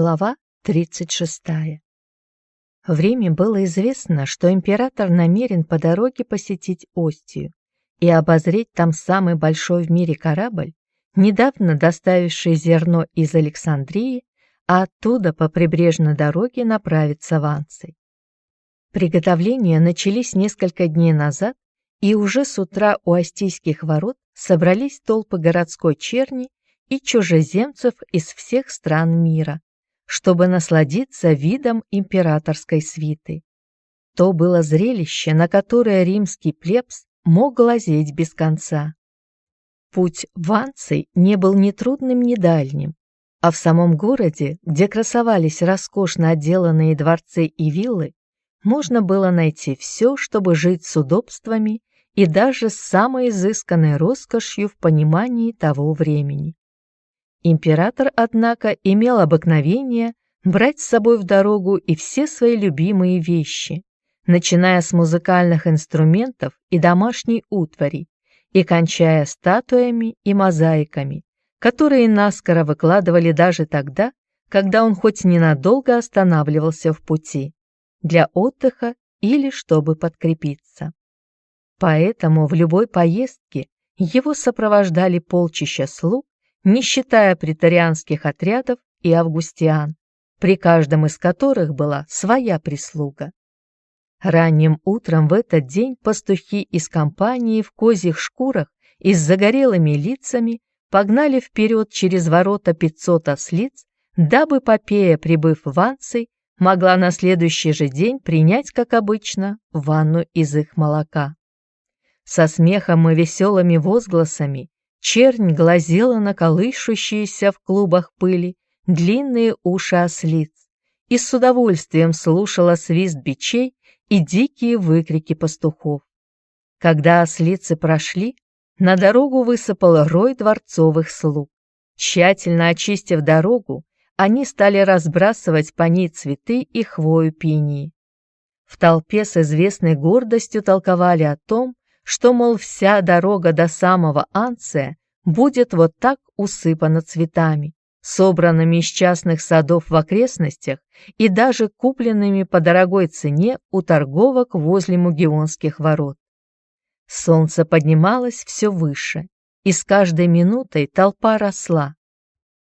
Глава 36. Время было известно, что император намерен по дороге посетить Остию и обозреть там самый большой в мире корабль, недавно доставивший зерно из Александрии, а оттуда по прибрежной дороге направиться в Анций. Приготовления начались несколько дней назад, и уже с утра у Остийских ворот собрались толпы городской черни и чужеземцев из всех стран мира, чтобы насладиться видом императорской свиты. То было зрелище, на которое римский плебс мог глазеть без конца. Путь в Анций не был ни трудным, ни дальним, а в самом городе, где красовались роскошно отделанные дворцы и виллы, можно было найти все, чтобы жить с удобствами и даже с самой изысканной роскошью в понимании того времени. Император, однако, имел обыкновение брать с собой в дорогу и все свои любимые вещи, начиная с музыкальных инструментов и домашней утвари и кончая статуями и мозаиками, которые наскоро выкладывали даже тогда, когда он хоть ненадолго останавливался в пути, для отдыха или чтобы подкрепиться. Поэтому в любой поездке его сопровождали полчища слуг не считая претарианских отрядов и августиан, при каждом из которых была своя прислуга. Ранним утром в этот день пастухи из компании в козьих шкурах и с загорелыми лицами погнали вперед через ворота 500 ослиц, дабы Попея, прибыв в Анций, могла на следующий же день принять, как обычно, ванну из их молока. Со смехом и веселыми возгласами Чернь глазела на колышущиеся в клубах пыли длинные уши ослиц и с удовольствием слушала свист бичей и дикие выкрики пастухов. Когда ослицы прошли, на дорогу высыпал рой дворцовых слуг. Тщательно очистив дорогу, они стали разбрасывать по ней цветы и хвою пинии. В толпе с известной гордостью толковали о том, что, мол, вся дорога до самого Анция будет вот так усыпана цветами, собранными из частных садов в окрестностях и даже купленными по дорогой цене у торговок возле Мугионских ворот. Солнце поднималось все выше, и с каждой минутой толпа росла.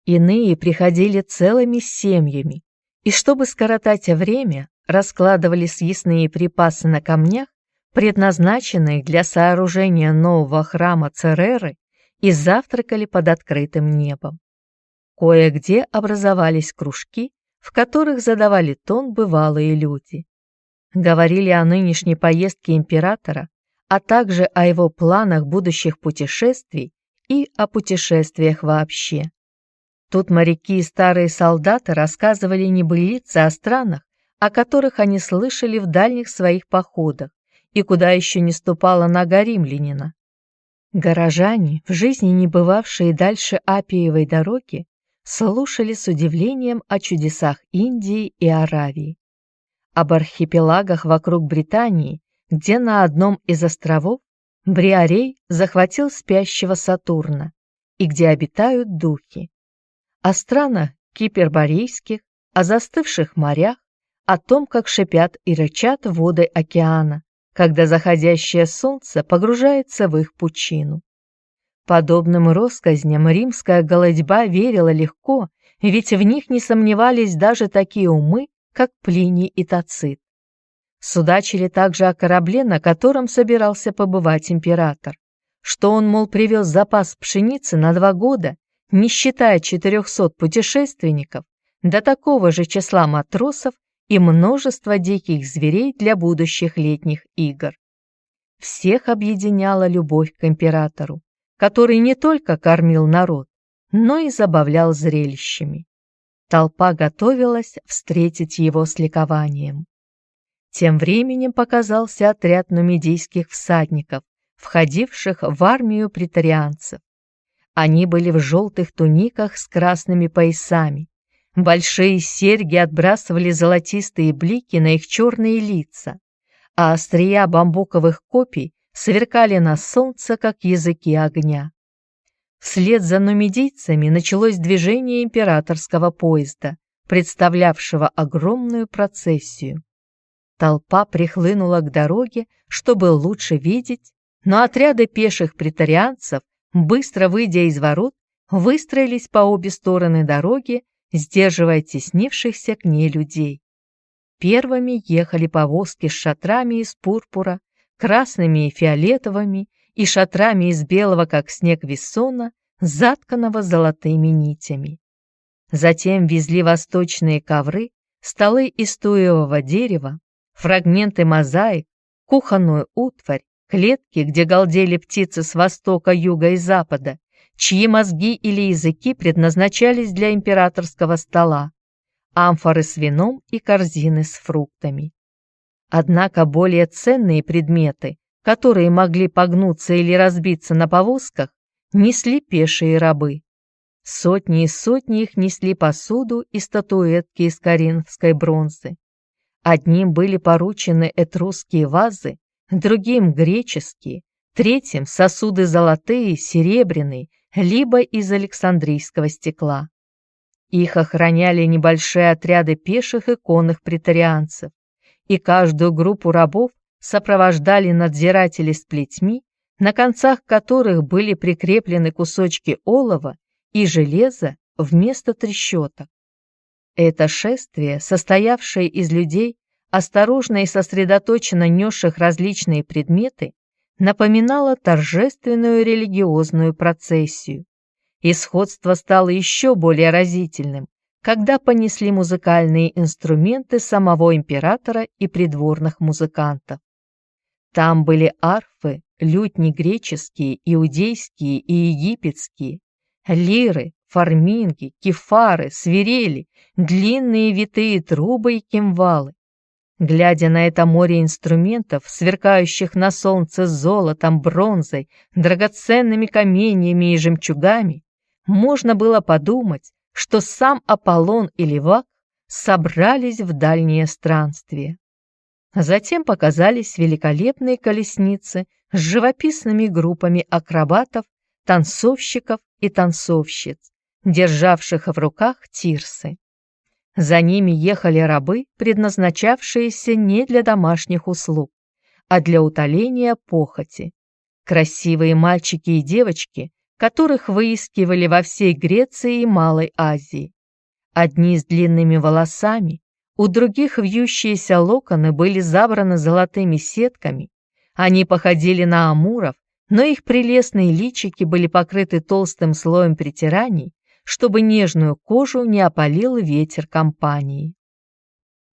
Иные приходили целыми семьями, и чтобы скоротать время, раскладывали съестные припасы на камнях предназначенные для сооружения нового храма Цереры, и завтракали под открытым небом. Кое-где образовались кружки, в которых задавали тон бывалые люди. Говорили о нынешней поездке императора, а также о его планах будущих путешествий и о путешествиях вообще. Тут моряки и старые солдаты рассказывали небылицы о странах, о которых они слышали в дальних своих походах, и куда еще не ступала нога римлянина. Горожане, в жизни не бывавшие дальше Апиевой дороги, слушали с удивлением о чудесах Индии и Аравии, об архипелагах вокруг Британии, где на одном из островов Бриарей захватил спящего Сатурна и где обитают духи, о странах киперборейских, о застывших морях, о том, как шипят и рычат воды океана, когда заходящее солнце погружается в их пучину. Подобным россказням римская голодьба верила легко, ведь в них не сомневались даже такие умы, как Плиний и Тацит. Судачили также о корабле, на котором собирался побывать император, что он, мол, привез запас пшеницы на два года, не считая 400 путешественников, до такого же числа матросов и множество диких зверей для будущих летних игр. Всех объединяла любовь к императору, который не только кормил народ, но и забавлял зрелищами. Толпа готовилась встретить его с ликованием. Тем временем показался отряд нумидийских всадников, входивших в армию претарианцев. Они были в желтых туниках с красными поясами, Большие серьги отбрасывали золотистые блики на их черные лица, а острия бамбуковых копий сверкали на солнце, как языки огня. Вслед за нумидийцами началось движение императорского поезда, представлявшего огромную процессию. Толпа прихлынула к дороге, чтобы лучше видеть, но отряды пеших претарианцев, быстро выйдя из ворот, выстроились по обе стороны дороги, сдерживая теснившихся к ней людей. Первыми ехали повозки с шатрами из пурпура, красными и фиолетовыми, и шатрами из белого, как снег вессона, затканного золотыми нитями. Затем везли восточные ковры, столы из туевого дерева, фрагменты мозаик, кухонную утварь, клетки, где галдели птицы с востока, юга и запада, чьи мозги или языки предназначались для императорского стола, амфоры с вином и корзины с фруктами. Однако более ценные предметы, которые могли погнуться или разбиться на повозках, несли пешие рабы. Сотни и сотни их несли посуду и статуэтки из коринфской бронзы. Одним были поручены этрусские вазы, другим — греческие, третьим — сосуды золотые, серебряные, либо из александрийского стекла. Их охраняли небольшие отряды пеших и конных претарианцев, и каждую группу рабов сопровождали надзиратели с плетьми, на концах которых были прикреплены кусочки олова и железа вместо трещоток. Это шествие, состоявшее из людей, осторожно и сосредоточенно несших различные предметы, напоминало торжественную религиозную процессию. И сходство стало еще более разительным, когда понесли музыкальные инструменты самого императора и придворных музыкантов. Там были арфы, лютни греческие, иудейские и египетские, лиры, фарминги, кефары, свирели, длинные витые трубы и кимвалы. Глядя на это море инструментов, сверкающих на солнце золотом, бронзой, драгоценными каменьями и жемчугами, можно было подумать, что сам Аполлон и Левак собрались в дальнее странствие. Затем показались великолепные колесницы с живописными группами акробатов, танцовщиков и танцовщиц, державших в руках тирсы. За ними ехали рабы, предназначавшиеся не для домашних услуг, а для утоления похоти. Красивые мальчики и девочки, которых выискивали во всей Греции и Малой Азии. Одни с длинными волосами, у других вьющиеся локоны были забраны золотыми сетками, они походили на амуров, но их прелестные личики были покрыты толстым слоем притираний, чтобы нежную кожу не опалил ветер компании.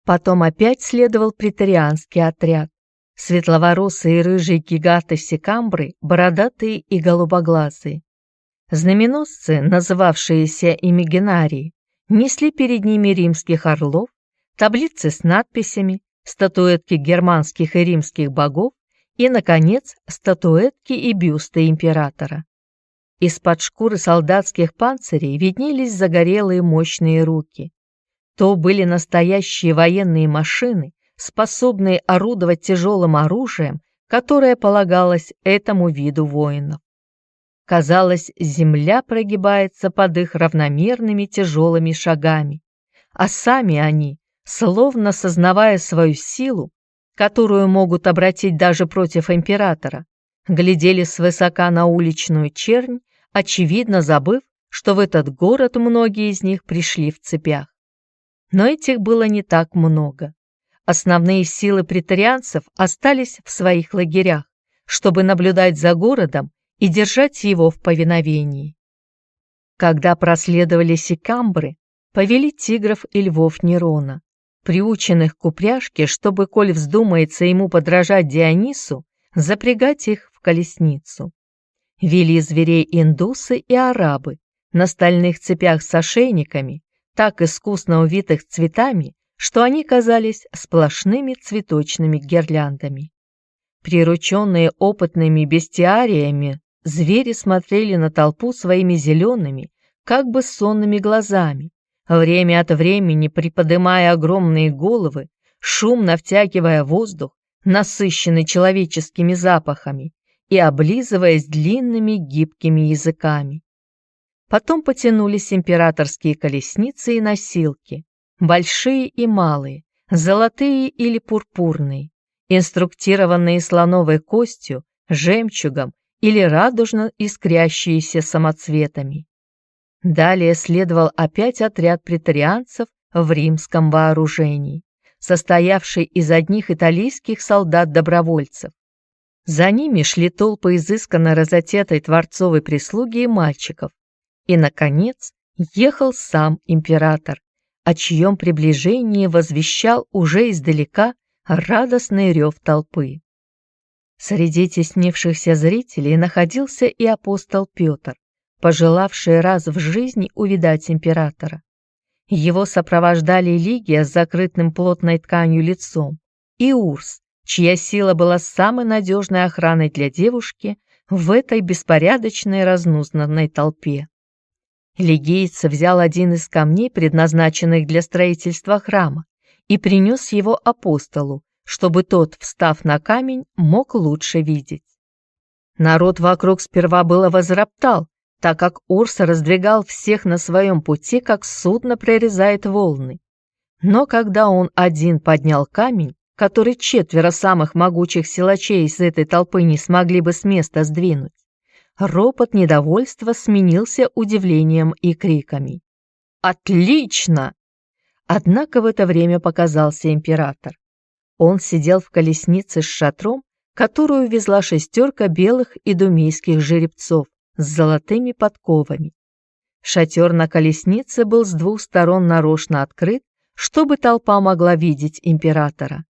Потом опять следовал претарианский отряд. Светловоросые рыжие гигаты секамбры, бородатые и голубоглазые. Знаменосцы, называвшиеся имигенарии, несли перед ними римских орлов, таблицы с надписями, статуэтки германских и римских богов и, наконец, статуэтки и бюсты императора. Из-под шкуры солдатских панцирей виднелись загорелые мощные руки. То были настоящие военные машины, способные орудовать тяжелым оружием, которое полагалось этому виду воинов. Казалось, земля прогибается под их равномерными тяжелыми шагами, а сами они, словно сознавая свою силу, которую могут обратить даже против императора, глядели свысока на уличную чернь, очевидно забыв, что в этот город многие из них пришли в цепях. Но этих было не так много. Основные силы претарианцев остались в своих лагерях, чтобы наблюдать за городом и держать его в повиновении. Когда проследовали сикамбры, повели тигров и львов Нерона, приученных к упряжке, чтобы, коль вздумается ему подражать Дионису, запрягать их в колесницу. Вели зверей индусы и арабы на стальных цепях с ошейниками, так искусно увитых цветами, что они казались сплошными цветочными гирляндами. Прирученные опытными бестиариями, звери смотрели на толпу своими зелеными, как бы сонными глазами, время от времени приподымая огромные головы, шумно втягивая воздух, насыщенный человеческими запахами, и облизываясь длинными гибкими языками. Потом потянулись императорские колесницы и носилки, большие и малые, золотые или пурпурные, инструктированные слоновой костью, жемчугом или радужно искрящиеся самоцветами. Далее следовал опять отряд претарианцев в римском вооружении, состоявший из одних итальянских солдат-добровольцев. За ними шли толпы изысканно разотетой творцовой прислуги и мальчиков. И, наконец, ехал сам император, о чьем приближении возвещал уже издалека радостный рев толпы. Среди теснившихся зрителей находился и апостол Петр, пожелавший раз в жизни увидать императора. Его сопровождали Лигия с закрытым плотной тканью лицом и Урс, чья сила была самой надежной охраной для девушки в этой беспорядочной разнузнанной толпе. Лигиец взял один из камней, предназначенных для строительства храма, и принес его апостолу, чтобы тот, встав на камень, мог лучше видеть. Народ вокруг сперва было возроптал, так как Урс раздвигал всех на своем пути, как судно прорезает волны. Но когда он один поднял камень, который четверо самых могучих силачей из этой толпы не смогли бы с места сдвинуть, ропот недовольства сменился удивлением и криками. «Отлично!» Однако в это время показался император. Он сидел в колеснице с шатром, которую везла шестерка белых и думейских жеребцов, с золотыми подковами. Шатер на колеснице был с двух сторон нарочно открыт, чтобы толпа могла видеть императора.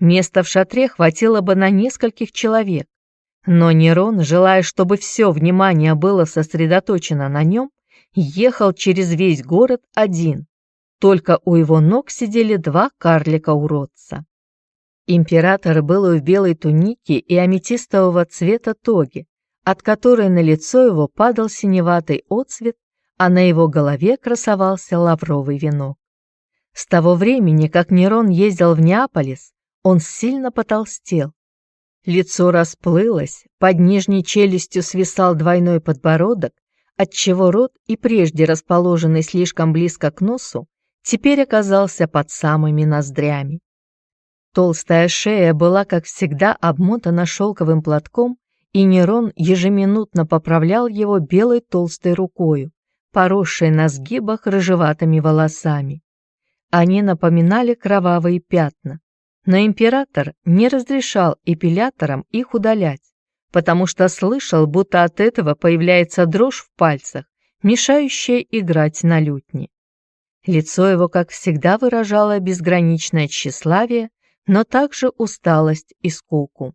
Места в шатре хватило бы на нескольких человек, но Нерон, желая, чтобы все внимание было сосредоточено на нем, ехал через весь город один. Только у его ног сидели два карлика-уродца. Император был в белой тунике и аметистового цвета тоги, от которой на лицо его падал синеватый отцвет, а на его голове красовался лавровый венок. С того времени, как Нерон ездил в Неаполис, он сильно потолстел. Лицо расплылось, под нижней челюстью свисал двойной подбородок, отчего рот, и прежде расположенный слишком близко к носу, теперь оказался под самыми ноздрями. Толстая шея была, как всегда, обмотана шелковым платком и Нерон ежеминутно поправлял его белой толстой рукою, поросшей на сгибах рыжеватыми волосами. Они напоминали кровавые пятна, но император не разрешал эпиляторам их удалять, потому что слышал, будто от этого появляется дрожь в пальцах, мешающая играть на лютне. Лицо его, как всегда, выражало безграничное тщеславие, но также усталость и скуку.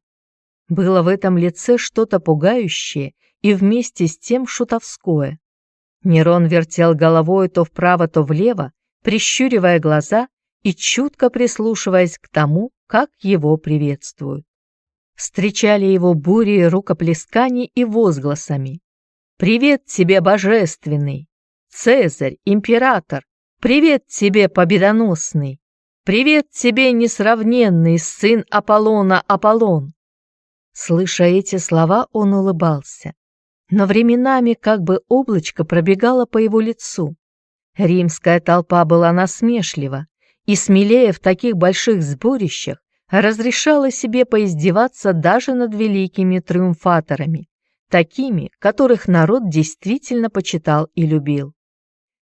Было в этом лице что-то пугающее и вместе с тем шутовское. Нерон вертел головой то вправо, то влево, прищуривая глаза и чутко прислушиваясь к тому, как его приветствуют. Встречали его бури рукоплесканий и возгласами. «Привет тебе, божественный! Цезарь, император! Привет тебе, победоносный! Привет тебе, несравненный сын Аполлона Аполлон! Слыша эти слова, он улыбался. Но временами как бы облачко пробегало по его лицу. Римская толпа была насмешлива, и смелее в таких больших сборищах разрешала себе поиздеваться даже над великими триумфаторами, такими, которых народ действительно почитал и любил.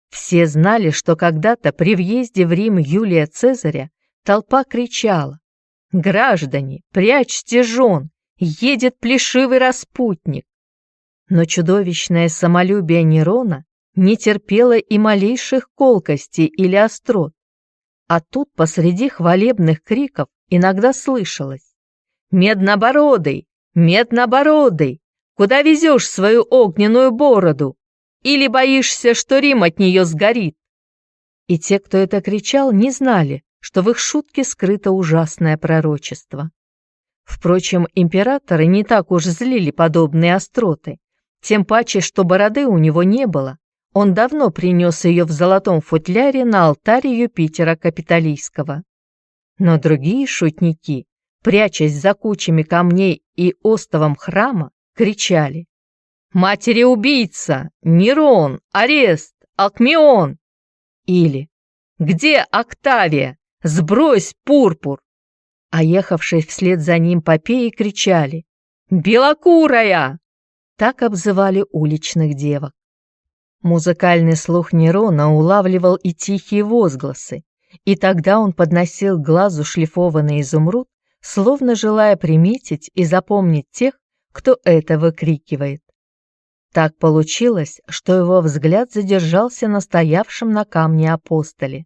Все знали, что когда-то при въезде в Рим Юлия Цезаря толпа кричала «Граждане, прячьте жен, едет плешивый распутник. Но чудовищное самолюбие Нерона не терпело и малейших колкостей или острот. А тут посреди хвалебных криков иногда слышалось «Меднобородый! Меднобородый! Куда везешь свою огненную бороду? Или боишься, что Рим от нее сгорит?» И те, кто это кричал, не знали, что в их шутке скрыто ужасное пророчество. Впрочем, императоры не так уж злили подобные остроты, тем паче, что бороды у него не было. Он давно принес ее в золотом футляре на алтаре Юпитера Капитолийского. Но другие шутники, прячась за кучами камней и остовом храма, кричали «Матери-убийца! Нерон! Арест! Алкмеон!» Или Где Октавия? Сбрось пурпур!» А ехавшие вслед за ним попеи кричали «Белокурая!» Так обзывали уличных девок. Музыкальный слух Нерона улавливал и тихие возгласы, и тогда он подносил глазу шлифованный изумруд, словно желая приметить и запомнить тех, кто это выкрикивает. Так получилось, что его взгляд задержался на стоявшем на камне апостоле.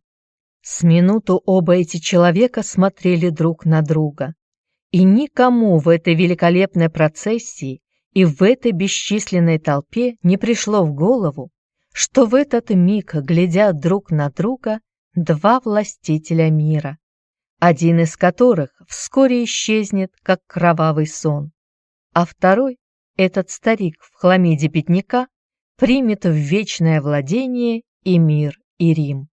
С минуту оба эти человека смотрели друг на друга, и никому в этой великолепной процессии и в этой бесчисленной толпе не пришло в голову, что в этот миг глядят друг на друга два властителя мира, один из которых вскоре исчезнет, как кровавый сон, а второй, этот старик в хламиде бедняка, примет в вечное владение и мир, и Рим.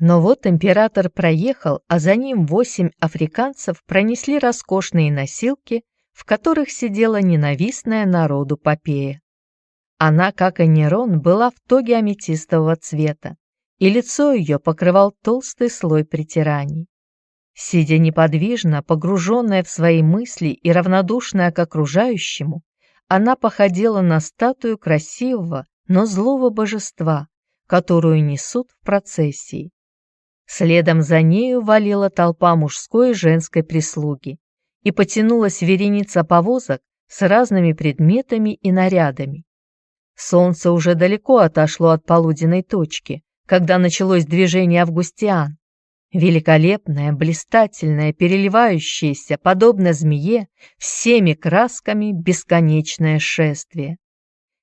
Но вот император проехал, а за ним восемь африканцев пронесли роскошные носилки, в которых сидела ненавистная народу Попея. Она, как и Нерон, была в тоге аметистового цвета, и лицо ее покрывал толстый слой притираний. Сидя неподвижно, погруженная в свои мысли и равнодушная к окружающему, она походила на статую красивого, но злого божества, которую несут в процессии. Следом за нею валила толпа мужской и женской прислуги, и потянулась вереница повозок с разными предметами и нарядами. Солнце уже далеко отошло от полуденной точки, когда началось движение Августиан. Великолепное, блистательное, переливающееся, подобно змее, всеми красками бесконечное шествие.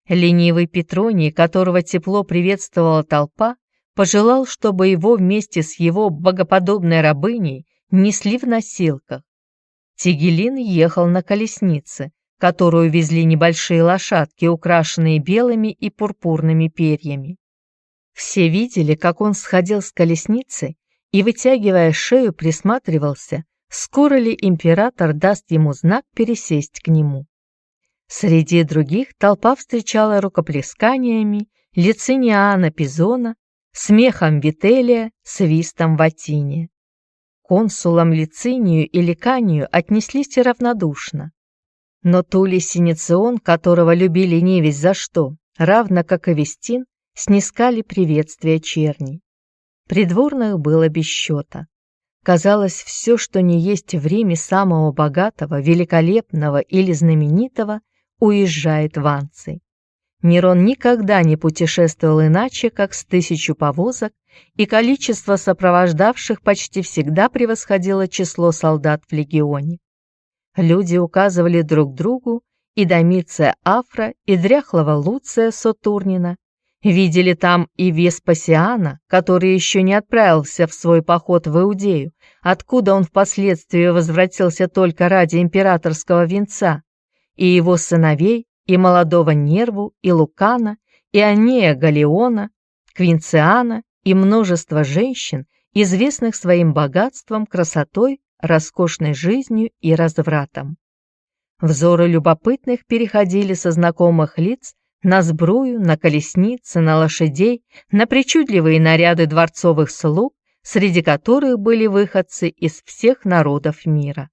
Ленивый Петроний, которого тепло приветствовала толпа, пожелал, чтобы его вместе с его богоподобной рабыней несли в носилках. Тигелин ехал на колеснице, которую везли небольшие лошадки, украшенные белыми и пурпурными перьями. Все видели, как он сходил с колесницы и, вытягивая шею, присматривался, скоро ли император даст ему знак пересесть к нему. Среди других толпа встречала рукоплесканиями Лициниана Пизона, смехом Вителия, свистом Ватиния. Консулам Лицинию и Ликанию отнеслись равнодушно. Но Тули Синицион, которого любили не весь за что, равно как и Вестин, снискали приветствие черни. Придворных было без счета. Казалось, все, что не есть в Риме самого богатого, великолепного или знаменитого, уезжает в Анций. Нерон никогда не путешествовал иначе, как с тысячу повозок, и количество сопровождавших почти всегда превосходило число солдат в легионе. Люди указывали друг другу и Домиция Афра, и дряхлого Луция Сотурнина. Видели там и Веспасиана, который еще не отправился в свой поход в Иудею, откуда он впоследствии возвратился только ради императорского венца, и его сыновей, и молодого Нерву, и Лукана, и Анея Галеона, Квинциана и множество женщин, известных своим богатством, красотой роскошной жизнью и развратом. Взоры любопытных переходили со знакомых лиц на сбрую, на колесницы, на лошадей, на причудливые наряды дворцовых слуг, среди которых были выходцы из всех народов мира.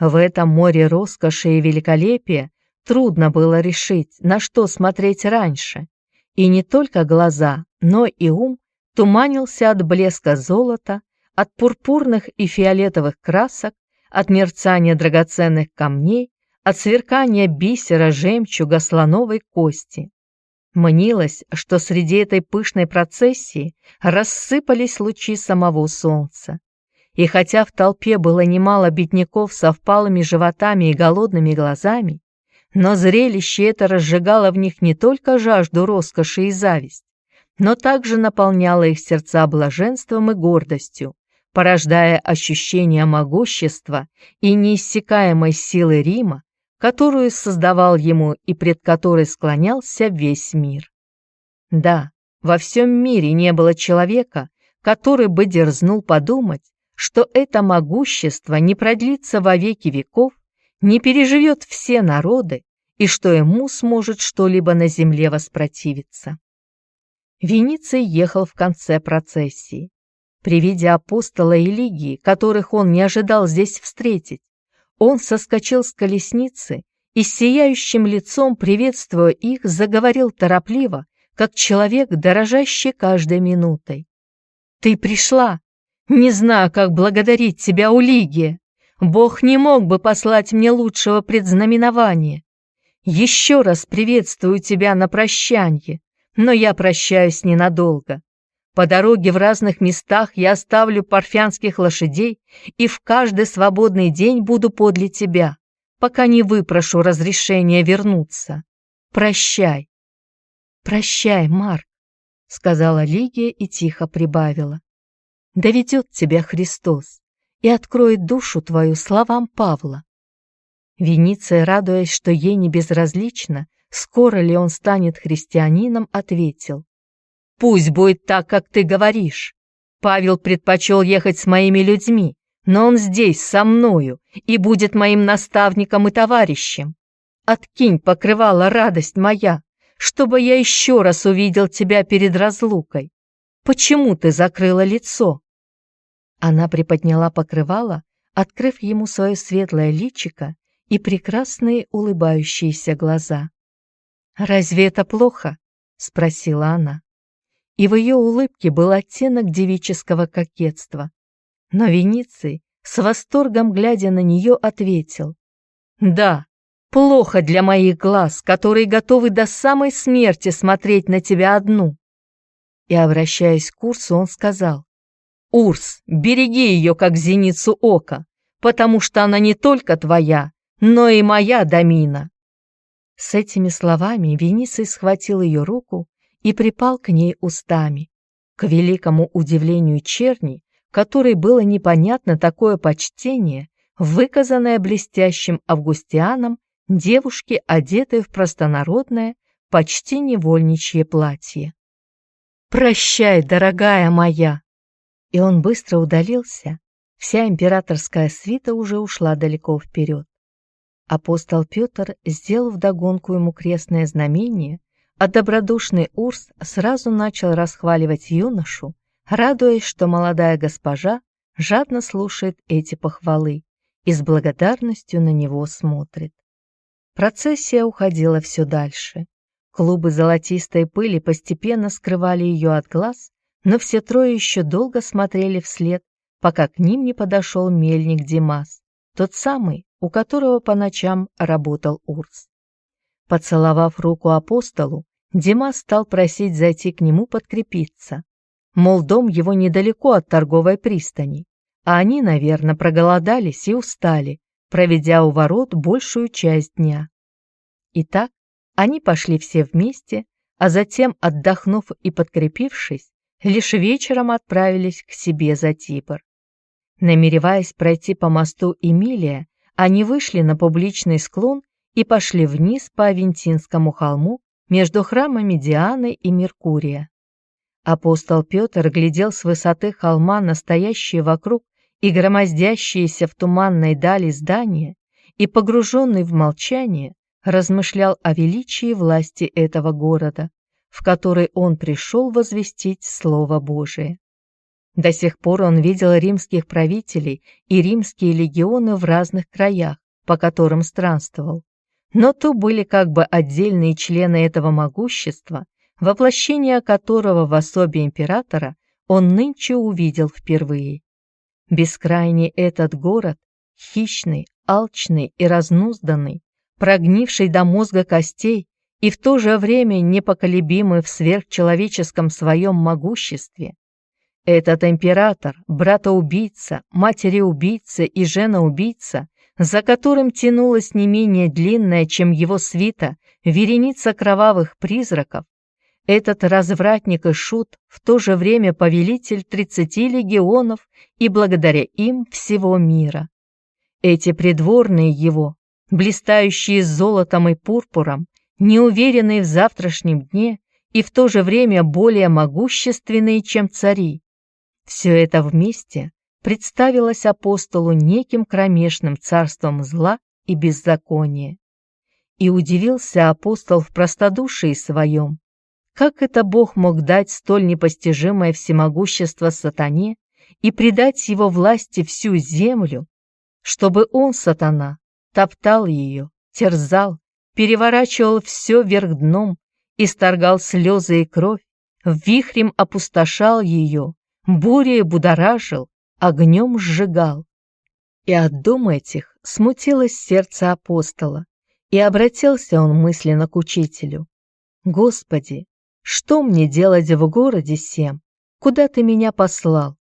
В этом море роскоши и великолепия трудно было решить, на что смотреть раньше, и не только глаза, но и ум туманился от блеска золота, от пурпурных и фиолетовых красок, от мерцания драгоценных камней, от сверкания бисера, жемчуга, слоновой кости. Мнилось, что среди этой пышной процессии рассыпались лучи самого солнца. И хотя в толпе было немало бедняков со впалыми животами и голодными глазами, но зрелище это разжигало в них не только жажду роскоши и зависть, но также наполняло их сердца блаженством и гордостью, порождая ощущение могущества и неиссякаемой силы Рима, которую создавал ему и пред которой склонялся весь мир. Да, во всем мире не было человека, который бы дерзнул подумать, что это могущество не продлится во веки веков, не переживет все народы и что ему сможет что-либо на земле воспротивиться. Вениций ехал в конце процессии. При виде апостола и лигии, которых он не ожидал здесь встретить, он соскочил с колесницы и с сияющим лицом, приветствуя их, заговорил торопливо, как человек, дорожащий каждой минутой. «Ты пришла! Не знаю, как благодарить тебя, Улигия! Бог не мог бы послать мне лучшего предзнаменования. Еще раз приветствую тебя на прощанье, но я прощаюсь ненадолго. По дороге в разных местах я оставлю парфянских лошадей и в каждый свободный день буду подле тебя, пока не выпрошу разрешения вернуться. Прощай. Прощай, Марк, сказала Лигия и тихо прибавила. Доведет тебя Христос и откроет душу твою словам Павла. Вениция, радуясь, что ей не безразлично, скоро ли он станет христианином, ответил. Пусть будет так, как ты говоришь. Павел предпочел ехать с моими людьми, но он здесь, со мною, и будет моим наставником и товарищем. Откинь покрывала радость моя, чтобы я еще раз увидел тебя перед разлукой. Почему ты закрыла лицо?» Она приподняла покрывало, открыв ему свое светлое личико и прекрасные улыбающиеся глаза. «Разве это плохо?» — спросила она и в ее улыбке был оттенок девического кокетства. Но Вениций, с восторгом глядя на нее, ответил. «Да, плохо для моих глаз, которые готовы до самой смерти смотреть на тебя одну». И, обращаясь к Урсу, он сказал. «Урс, береги ее, как зеницу ока, потому что она не только твоя, но и моя Дамина». С этими словами Вениций схватил ее руку и припал к ней устами. К великому удивлению черни, которой было непонятно такое почтение, выказанное блестящим августианом девушке, одетой в простонародное, почти невольничье платье. «Прощай, дорогая моя!» И он быстро удалился. Вся императорская свита уже ушла далеко вперед. Апостол Петр сделал вдогонку ему крестное знамение, а добродушный Урс сразу начал расхваливать юношу, радуясь, что молодая госпожа жадно слушает эти похвалы и с благодарностью на него смотрит. Процессия уходила все дальше. Клубы золотистой пыли постепенно скрывали ее от глаз, но все трое еще долго смотрели вслед, пока к ним не подошел мельник Димас, тот самый, у которого по ночам работал Урс. Поцеловав руку апостолу, Дима стал просить зайти к нему подкрепиться. Мол, дом его недалеко от торговой пристани, а они, наверное, проголодались и устали, проведя у ворот большую часть дня. Итак, они пошли все вместе, а затем, отдохнув и подкрепившись, лишь вечером отправились к себе за Тибр. Намереваясь пройти по мосту Эмилия, они вышли на публичный склон и пошли вниз по Авентинскому холму между храмами Дианы и Меркурия. Апостол Петр глядел с высоты холма настоящие вокруг и громоздящиеся в туманной дали здания и, погруженный в молчание, размышлял о величии власти этого города, в который он пришел возвестить Слово Божие. До сих пор он видел римских правителей и римские легионы в разных краях, по которым странствовал но то были как бы отдельные члены этого могущества, воплощение которого в особе императора он нынче увидел впервые. Бескрайний этот город, хищный, алчный и разнузданный, прогнивший до мозга костей и в то же время непоколебимый в сверхчеловеческом своем могуществе. Этот император, брата-убийца, матери-убийца и жена-убийца за которым тянулась не менее длинная, чем его свита, вереница кровавых призраков, этот развратник и шут в то же время повелитель тридцати легионов и благодаря им всего мира. Эти придворные его, блистающие золотом и пурпуром, неуверенные в завтрашнем дне и в то же время более могущественные, чем цари, все это вместе представилось апостолу неким кромешным царством зла и беззакония. И удивился апостол в простодушии своем, как это Бог мог дать столь непостижимое всемогущество сатане и предать его власти всю землю, чтобы он, сатана, топтал ее, терзал, переворачивал все вверх дном, исторгал слезы и кровь, вихрем опустошал ее, бурей будоражил, огнем сжигал. И от дум этих смутилось сердце апостола, и обратился он мысленно к учителю. «Господи, что мне делать в городе сем? Куда ты меня послал?»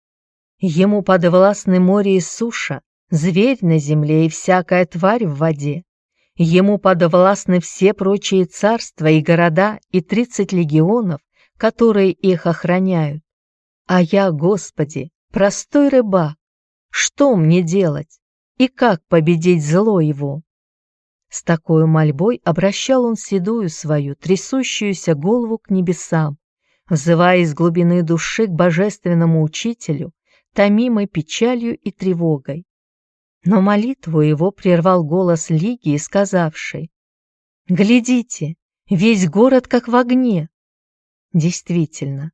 Ему подвластны море и суша, зверь на земле и всякая тварь в воде. Ему подвластны все прочие царства и города и тридцать легионов, которые их охраняют. А я, Господи, простой рыбак, что мне делать и как победить зло его? С такой мольбой обращал он седую свою, трясущуюся голову к небесам, взывая из глубины души к божественному учителю, томимой печалью и тревогой. Но молитву его прервал голос Лигии, сказавший, «Глядите, весь город как в огне». Действительно,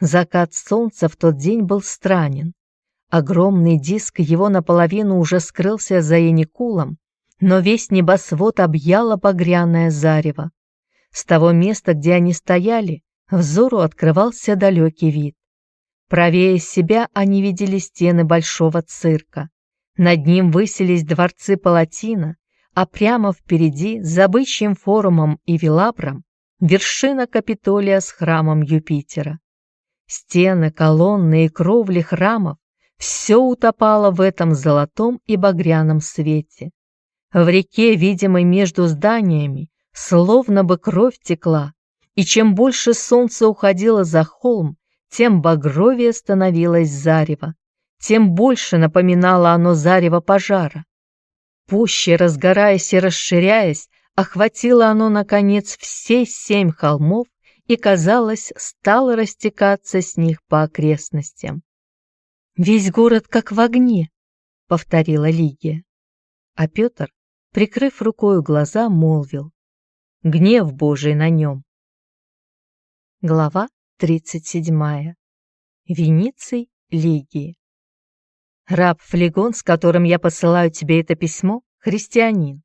закат солнца в тот день был странен. Огромный диск его наполовину уже скрылся за яникулом, но весь небосвод объяло багряное зарево. С того места, где они стояли, взору открывался далекий вид. Правее себя они видели стены большого цирка. Над ним высились дворцы Палатина, а прямо впереди, за форумом и вилабром, вершина Капитолия с храмом Юпитера. Стены, колонны и кровли храмов все утопало в этом золотом и багряном свете. В реке, видимой между зданиями, словно бы кровь текла, и чем больше солнце уходило за холм, тем багровее становилось зарево, тем больше напоминало оно зарево пожара. Пуще, разгораясь и расширяясь, охватило оно, наконец, все семь холмов и, казалось, стало растекаться с них по окрестностям. «Весь город как в огне», — повторила Лигия. А Петр, прикрыв рукою глаза, молвил. «Гнев Божий на нем». Глава 37. Вениций Лигии. Раб Флегон, с которым я посылаю тебе это письмо, христианин.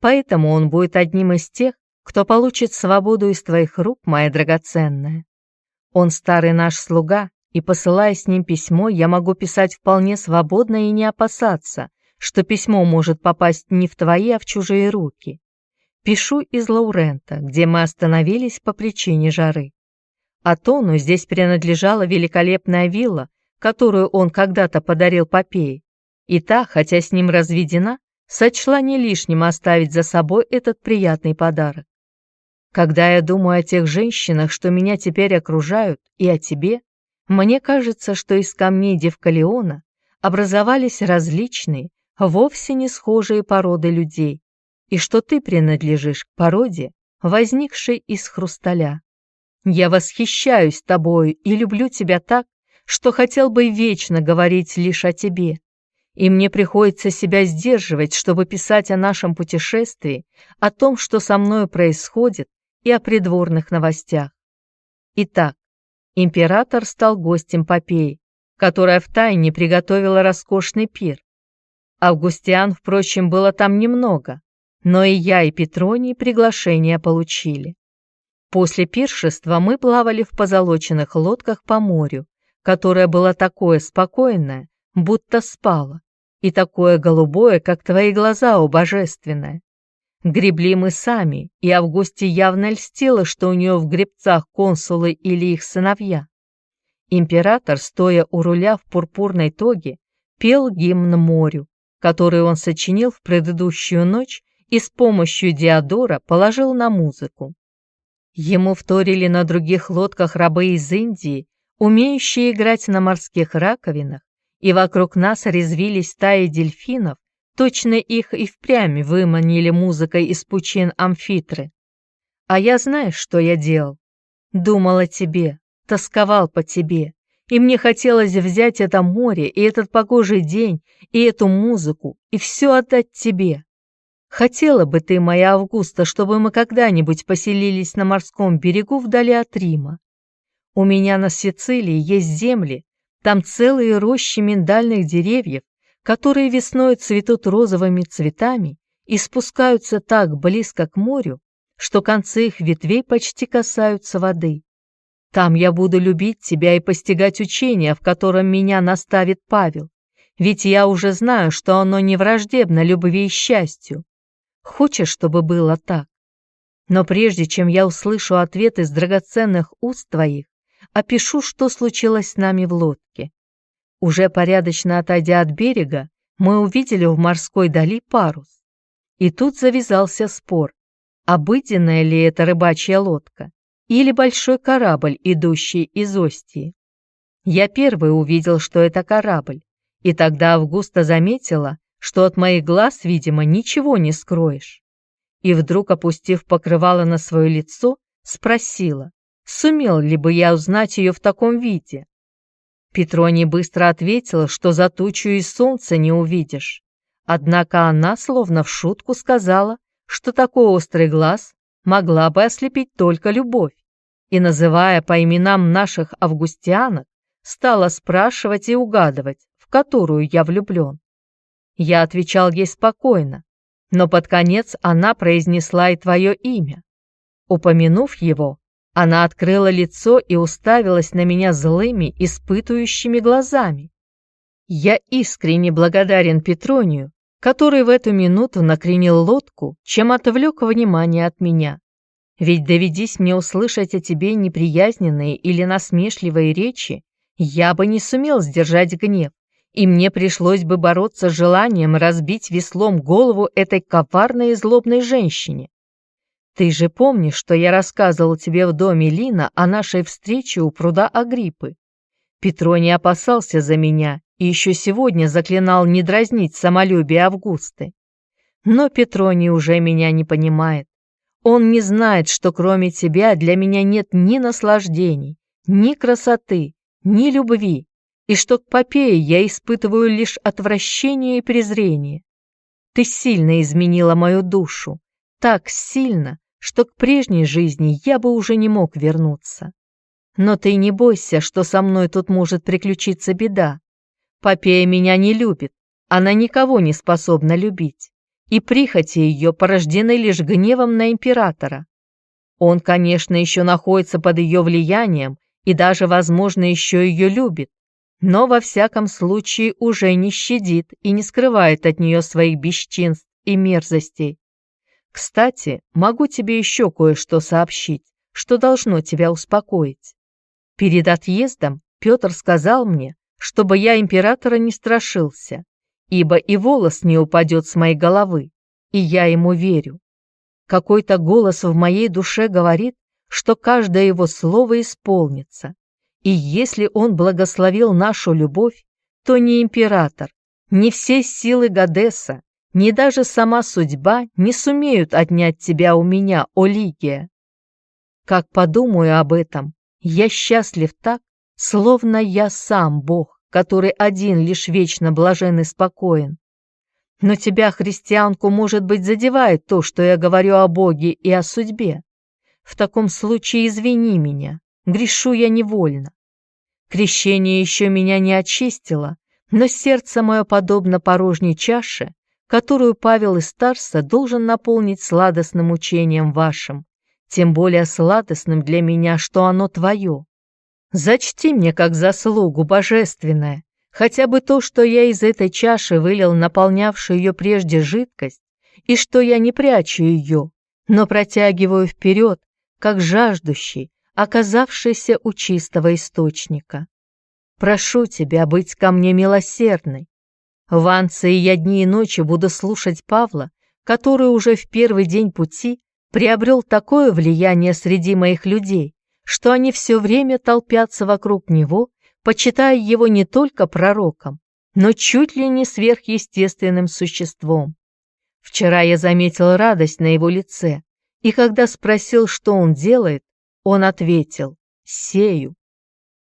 Поэтому он будет одним из тех, кто получит свободу из твоих рук, моя драгоценная. Он старый наш слуга, и, посылая с ним письмо, я могу писать вполне свободно и не опасаться, что письмо может попасть не в твои, а в чужие руки. Пишу из Лаурента, где мы остановились по причине жары. Атону здесь принадлежала великолепная вилла, которую он когда-то подарил Попее, и та, хотя с ним разведена, сочла не лишним оставить за собой этот приятный подарок. Когда я думаю о тех женщинах, что меня теперь окружают, и о тебе, мне кажется, что из камней Девкалиона образовались различные, вовсе не схожие породы людей, и что ты принадлежишь к породе, возникшей из хрусталя. Я восхищаюсь тобою и люблю тебя так, что хотел бы вечно говорить лишь о тебе. И мне приходится себя сдерживать, чтобы писать о нашем путешествии, о том, что со мною происходит, и о придворных новостях. Итак, император стал гостем Попеи, которая втайне приготовила роскошный пир. Августиан, впрочем, было там немного, но и я, и Петроний приглашение получили. После пиршества мы плавали в позолоченных лодках по морю, которое было такое спокойное, будто спало, и такое голубое, как твои глаза, о божественное. Гребли мы сами, и Августе явно льстило, что у нее в гребцах консулы или их сыновья. Император, стоя у руля в пурпурной тоге, пел гимн морю, который он сочинил в предыдущую ночь и с помощью Диодора положил на музыку. Ему вторили на других лодках рабы из Индии, умеющие играть на морских раковинах, и вокруг нас резвились стаи дельфинов, точно их и впрямь выманили музыкой из пучин амфитры. А я знаешь, что я делал? Думал о тебе, тосковал по тебе, и мне хотелось взять это море и этот погожий день, и эту музыку, и все отдать тебе. Хотела бы ты, моя Августа, чтобы мы когда-нибудь поселились на морском берегу вдали от Рима. У меня на Сицилии есть земли, Там целые рощи миндальных деревьев, которые весной цветут розовыми цветами и спускаются так близко к морю, что концы их ветвей почти касаются воды. Там я буду любить тебя и постигать учение, в котором меня наставит Павел, ведь я уже знаю, что оно не враждебно любви и счастью. Хочешь, чтобы было так? Но прежде чем я услышу ответ из драгоценных уст твоих, опишу, что случилось с нами в лодке. Уже порядочно отойдя от берега, мы увидели в морской дали парус. И тут завязался спор, обыденная ли это рыбачья лодка или большой корабль, идущий из Остии. Я первый увидел, что это корабль, и тогда Августа заметила, что от моих глаз, видимо, ничего не скроешь. И вдруг, опустив покрывало на свое лицо, спросила, сумел ли бы я узнать ее в таком виде. Петроний быстро ответила, что за тучу и солнца не увидишь. Однако она, словно в шутку, сказала, что такой острый глаз могла бы ослепить только любовь, и, называя по именам наших августианок, стала спрашивать и угадывать, в которую я влюблен. Я отвечал ей спокойно, но под конец она произнесла и твое имя. Упомянув его, она открыла лицо и уставилась на меня злыми, испытывающими глазами. Я искренне благодарен Петронию, который в эту минуту накренил лодку, чем отвлек внимание от меня. Ведь доведись мне услышать о тебе неприязненные или насмешливые речи, я бы не сумел сдержать гнев, и мне пришлось бы бороться с желанием разбить веслом голову этой коварной и злобной женщине. Ты же помнишь, что я рассказывал тебе в доме Лина о нашей встрече у пруда Агриппы? Петро не опасался за меня и еще сегодня заклинал не дразнить самолюбие Августы. Но Петроний уже меня не понимает. Он не знает, что кроме тебя для меня нет ни наслаждений, ни красоты, ни любви, и что к Попее я испытываю лишь отвращение и презрение. Ты сильно изменила мою душу, так сильно, что к прежней жизни я бы уже не мог вернуться. Но ты не бойся, что со мной тут может приключиться беда. Попея меня не любит, она никого не способна любить, и прихоти ее порождены лишь гневом на императора. Он, конечно, еще находится под ее влиянием и даже, возможно, еще ее любит, но во всяком случае уже не щадит и не скрывает от нее своих бесчинств и мерзостей. Кстати, могу тебе еще кое-что сообщить, что должно тебя успокоить. Перед отъездом Петр сказал мне, чтобы я императора не страшился, ибо и волос не упадет с моей головы, и я ему верю. Какой-то голос в моей душе говорит, что каждое его слово исполнится, и если он благословил нашу любовь, то ни император, ни все силы Гадеса, ни даже сама судьба не сумеют отнять тебя у меня, о Лигия. Как подумаю об этом, я счастлив так, словно я сам Бог, который один лишь вечно блажен и спокоен. Но тебя, христианку, может быть, задевает то, что я говорю о Боге и о судьбе. В таком случае извини меня, грешу я невольно. Крещение еще меня не очистило, но сердце мое подобно порожней чаше, которую Павел из Старса должен наполнить сладостным учением вашим, тем более сладостным для меня, что оно твое. Зачти мне как заслугу божественное, хотя бы то, что я из этой чаши вылил наполнявшую ее прежде жидкость, и что я не прячу ее, но протягиваю вперед, как жаждущий, оказавшийся у чистого источника. Прошу тебя быть ко мне милосердной, в Анции я дни и ночи буду слушать Павла, который уже в первый день пути приобрел такое влияние среди моих людей, что они все время толпятся вокруг него, почитая его не только пророком, но чуть ли не сверхъестественным существом. Вчера я заметил радость на его лице, и когда спросил, что он делает, он ответил «Сею».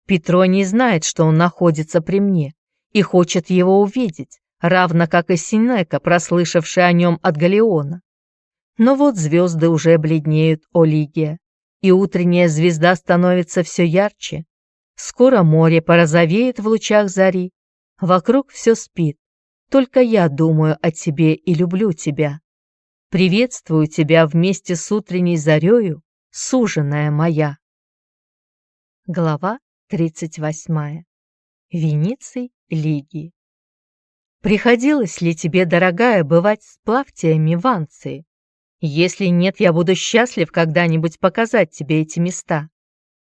Петро не знает, что он находится при мне, и хочет его увидеть, равно как и Синека, прослышавший о нем от Галеона. Но вот звезды уже бледнеют, о Лигия, и утренняя звезда становится все ярче. Скоро море порозовеет в лучах зари. Вокруг все спит. Только я думаю о тебе и люблю тебя. Приветствую тебя вместе с утренней зарею, суженая моя. Глава 38. Вениций Лигии. Приходилось ли тебе, дорогая, бывать с Плавтиями в Анции? Если нет, я буду счастлив когда-нибудь показать тебе эти места.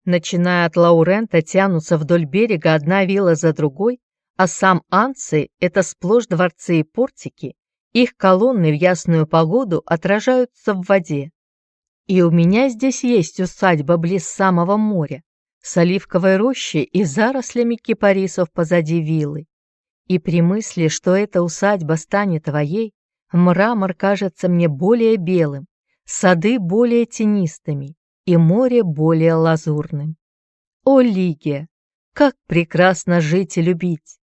Начиная от Лаурента, тянутся вдоль берега одна вилла за другой, а сам Анций — это сплошь дворцы и портики, их колонны в ясную погоду отражаются в воде. И у меня здесь есть усадьба близ самого моря, с оливковой рощей и зарослями кипарисов позади виллы. И при мысли, что эта усадьба станет твоей, мрамор кажется мне более белым, сады более тенистыми и море более лазурным. О, Лигия, как прекрасно жить и любить!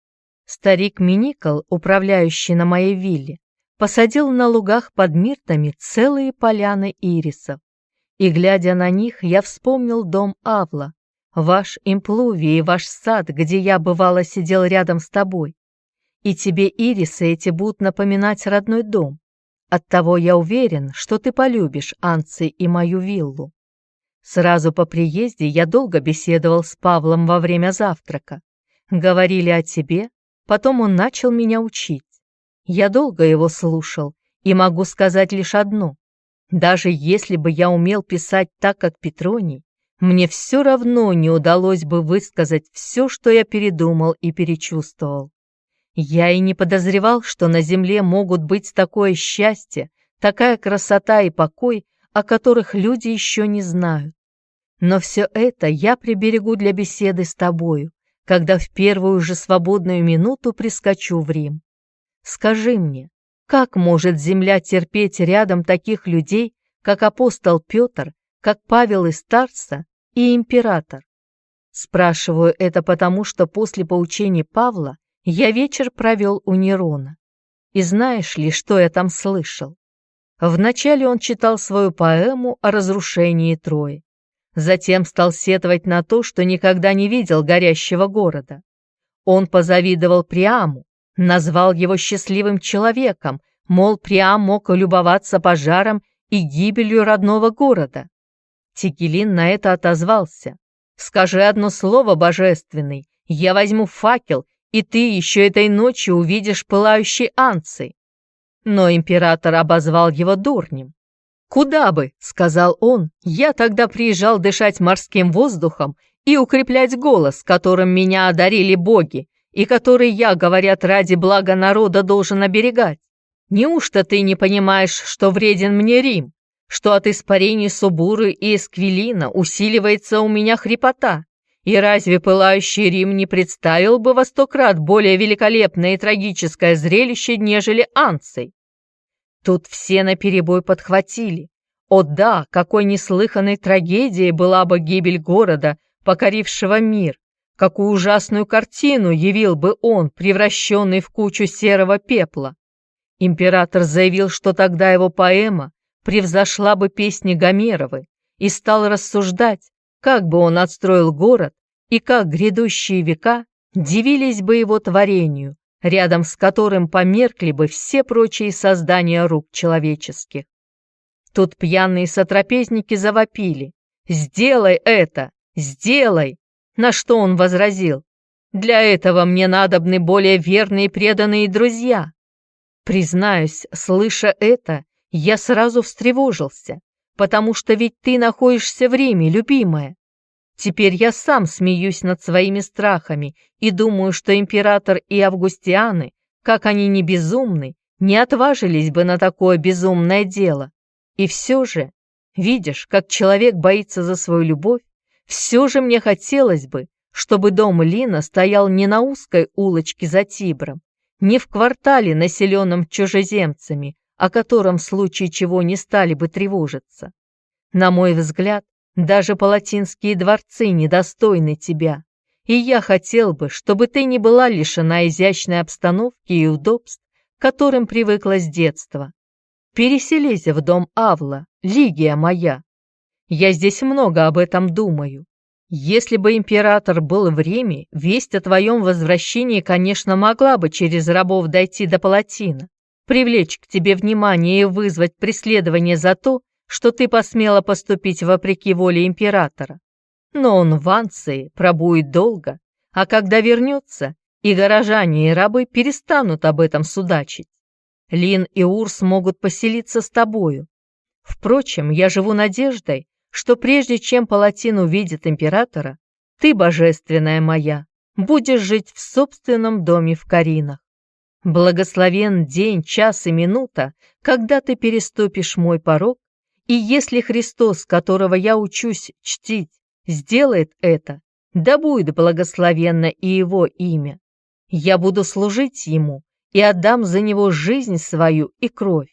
Старик Миникол, управляющий на моей вилле, посадил на лугах под миртами целые поляны ирисов. И, глядя на них, я вспомнил дом Авла, ваш имплуви и ваш сад, где я, бывало, сидел рядом с тобой. И тебе ирисы эти будут напоминать родной дом. Оттого я уверен, что ты полюбишь Анци и мою виллу. Сразу по приезде я долго беседовал с Павлом во время завтрака. Говорили о тебе, потом он начал меня учить. Я долго его слушал и могу сказать лишь одно. Даже если бы я умел писать так, как Петроний, мне все равно не удалось бы высказать все, что я передумал и перечувствовал. Я и не подозревал, что на земле могут быть такое счастье, такая красота и покой, о которых люди еще не знают. Но все это я приберегу для беседы с тобою, когда в первую же свободную минуту прискочу в Рим. Скажи мне, как может земля терпеть рядом таких людей, как апостол Петр, как Павел из Тарса и император? Спрашиваю это потому, что после поучений Павла я вечер провел у Нерона. И знаешь ли, что я там слышал? Вначале он читал свою поэму о разрушении Трои. Затем стал сетовать на то, что никогда не видел горящего города. Он позавидовал Приаму, назвал его счастливым человеком, мол, Приам мог любоваться пожаром и гибелью родного города. Тигелин на это отозвался. «Скажи одно слово, божественный, я возьму факел и ты еще этой ночью увидишь пылающий анций. Но император обозвал его дурнем. «Куда бы», — сказал он, — «я тогда приезжал дышать морским воздухом и укреплять голос, которым меня одарили боги, и который я, говорят, ради блага народа должен оберегать. Неужто ты не понимаешь, что вреден мне Рим, что от испарений Субуры и Эсквилина усиливается у меня хрипота, и разве пылающий Рим не представил бы во сто крат более великолепное и трагическое зрелище, нежели Анций? Тут все наперебой подхватили. О да, какой неслыханной трагедией была бы гибель города, покорившего мир, какую ужасную картину явил бы он, превращенный в кучу серого пепла. Император заявил, что тогда его поэма превзошла бы песни Гомеровы, и стал рассуждать, как бы он отстроил город и как грядущие века дивились бы его творению, рядом с которым померкли бы все прочие создания рук человеческих. Тут пьяные сотрапезники завопили. «Сделай это! Сделай!» На что он возразил? «Для этого мне надобны более верные преданные друзья». Признаюсь, слыша это, я сразу встревожился потому что ведь ты находишься в Риме, любимая. Теперь я сам смеюсь над своими страхами и думаю, что император и августианы, как они не безумны, не отважились бы на такое безумное дело. И все же, видишь, как человек боится за свою любовь, все же мне хотелось бы, чтобы дом Лина стоял не на узкой улочке за Тибром, не в квартале, населенном чужеземцами, о котором в случае чего не стали бы тревожиться. На мой взгляд, даже палатинские дворцы недостойны тебя, и я хотел бы, чтобы ты не была лишена изящной обстановки и удобств, к которым привыкла с детства. Переселись в дом Авла, Лигия моя. Я здесь много об этом думаю. Если бы император был в Риме, весть о твоем возвращении, конечно, могла бы через рабов дойти до Палатина, привлечь к тебе внимание и вызвать преследование за то, что ты посмела поступить вопреки воле императора. Но он в Анции пробует долго, а когда вернется, и горожане, и рабы перестанут об этом судачить. Лин и Урс могут поселиться с тобою. Впрочем, я живу надеждой, что прежде чем Палатин увидит императора, ты, божественная моя, будешь жить в собственном доме в Каринах. Благословен день, час и минута, когда ты переступишь мой порог, и если Христос, которого я учусь чтить, сделает это, да будет благословенно и его имя. Я буду служить ему и отдам за него жизнь свою и кровь.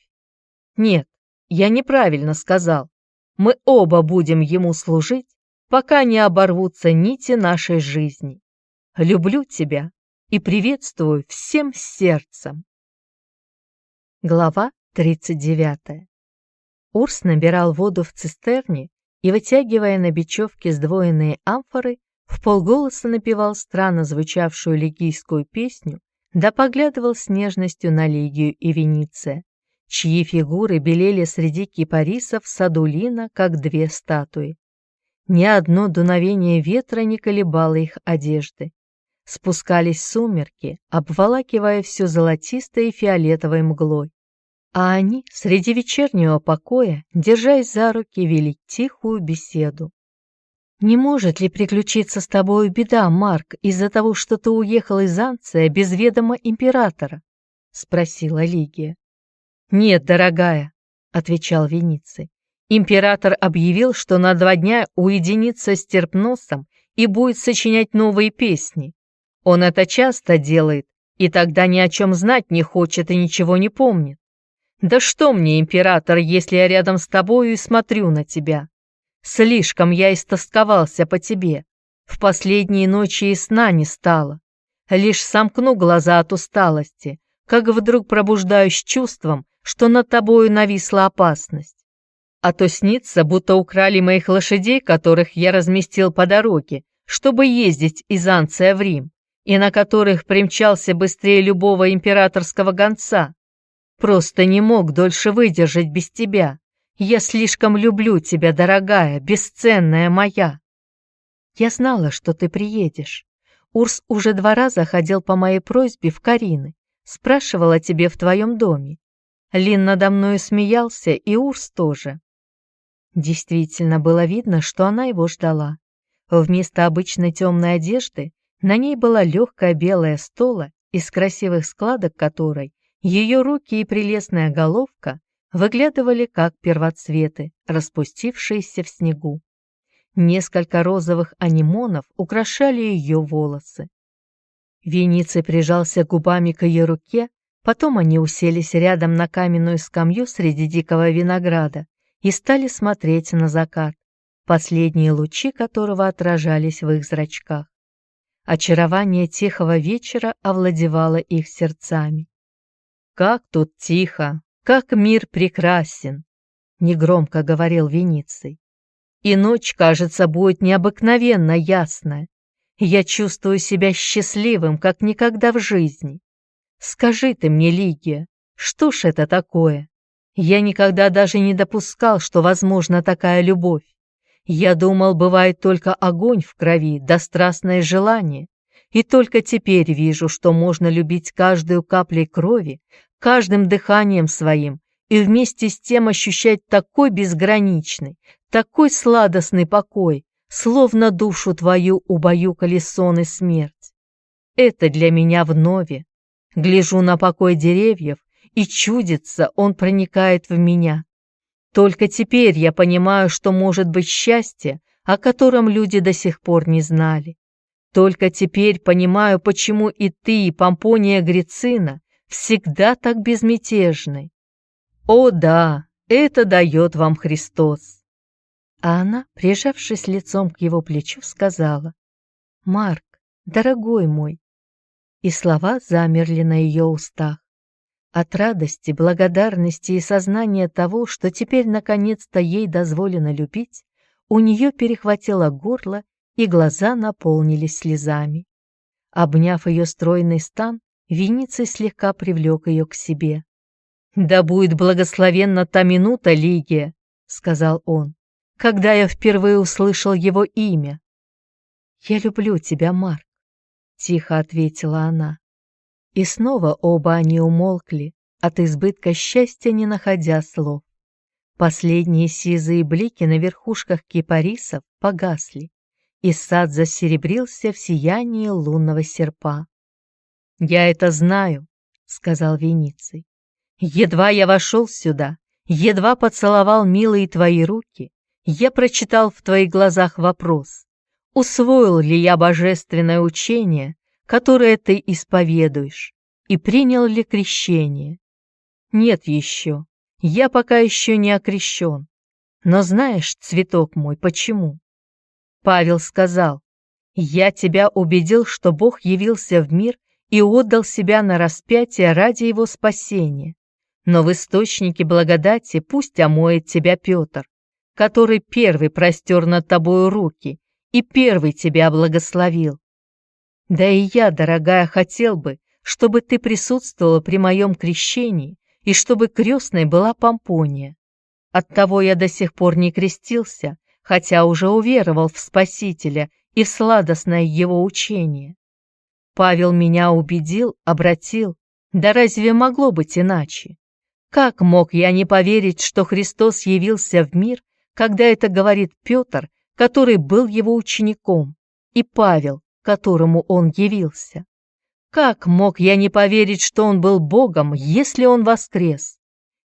Нет, я неправильно сказал. Мы оба будем ему служить, пока не оборвутся нити нашей жизни. Люблю тебя и приветствую всем сердцем. Глава 39. Урс набирал воду в цистерне и, вытягивая на бечевке сдвоенные амфоры, в полголоса напевал странно звучавшую лигийскую песню, да поглядывал с нежностью на Лигию и Вениция, чьи фигуры белели среди кипарисов Садулина, как две статуи. Ни одно дуновение ветра не колебало их одежды. Спускались сумерки, обволакивая все золотистой и фиолетовой мглой. А они среди вечернего покоя, держась за руки, вели тихую беседу. «Не может ли приключиться с тобою беда, Марк, из-за того, что ты уехал из Анция без ведома императора?» — спросила Лигия. «Нет, дорогая», — отвечал Вениций. «Император объявил, что на два дня уединится с Терпносом и будет сочинять новые песни. Он это часто делает, и тогда ни о чем знать не хочет и ничего не помнит. Да что мне, император, если я рядом с тобою и смотрю на тебя? Слишком я истосковался по тебе. В последние ночи и сна не стало. Лишь сомкну глаза от усталости, как вдруг пробуждаюсь чувством, что над тобою нависла опасность. А то снится, будто украли моих лошадей, которых я разместил по дороге, чтобы ездить из Анция в Рим, и на которых примчался быстрее любого императорского гонца. Просто не мог дольше выдержать без тебя. Я слишком люблю тебя, дорогая, бесценная моя. Я знала, что ты приедешь. Урс уже два раза ходил по моей просьбе в Карины, спрашивал о тебе в твоем доме. Лин надо мною смеялся, и Урс тоже. Действительно было видно, что она его ждала. Вместо обычной темной одежды на ней была легкая белая стола, из красивых складок которой ее руки и прелестная головка выглядывали как первоцветы, распустившиеся в снегу. Несколько розовых анимонов украшали ее волосы. Вениций прижался губами к ее руке, потом они уселись рядом на каменную скамью среди дикого винограда и стали смотреть на закат, последние лучи которого отражались в их зрачках. Очарование тихого вечера овладевало их сердцами. «Как тут тихо, как мир прекрасен!» — негромко говорил Вениций. «И ночь, кажется, будет необыкновенно ясная. Я чувствую себя счастливым, как никогда в жизни. Скажи ты мне, Лигия, что ж это такое? Я никогда даже не допускал, что возможна такая любовь. Я думал, бывает только огонь в крови, да страстное желание. И только теперь вижу, что можно любить каждую каплей крови, каждым дыханием своим и вместе с тем ощущать такой безграничный, такой сладостный покой, словно душу твою убаюкали сон и смерть. Это для меня вновь. Гляжу на покой деревьев, и чудится, он проникает в меня. Только теперь я понимаю, что может быть счастье, о котором люди до сих пор не знали. Только теперь понимаю, почему и ты, и Помпония Грицина, всегда так безмятежны. О да, это дает вам Христос. А она, прижавшись лицом к его плечу, сказала, «Марк, дорогой мой». И слова замерли на ее устах. От радости, благодарности и сознания того, что теперь наконец-то ей дозволено любить, у нее перехватило горло и глаза наполнились слезами. Обняв ее стройный стан, Вениций слегка привлек ее к себе. «Да будет благословенна та минута, Лигия», — сказал он, «когда я впервые услышал его имя». «Я люблю тебя, Марк», — тихо ответила она. И снова оба они умолкли, от избытка счастья не находя слов. Последние сизые блики на верхушках кипарисов погасли, и сад засеребрился в сиянии лунного серпа. «Я это знаю», — сказал Вениций. «Едва я вошел сюда, едва поцеловал милые твои руки, я прочитал в твоих глазах вопрос, усвоил ли я божественное учение, которое ты исповедуешь, и принял ли крещение. Нет еще, я пока еще не окрещен. Но знаешь, цветок мой, почему? Павел сказал, «Я тебя убедил, что Бог явился в мир и отдал себя на распятие ради его спасения. Но в источнике благодати пусть омоет тебя Петр, который первый простер над тобою руки и первый тебя благословил. Да и я, дорогая, хотел бы, чтобы ты присутствовала при моем крещении и чтобы крестной была Помпония. Оттого я до сих пор не крестился, хотя уже уверовал в Спасителя и в сладостное его учение. Павел меня убедил, обратил, да разве могло быть иначе? Как мог я не поверить, что Христос явился в мир, когда это говорит Петр, который был его учеником, и Павел, которому он явился? Как мог я не поверить, что он был Богом, если он воскрес?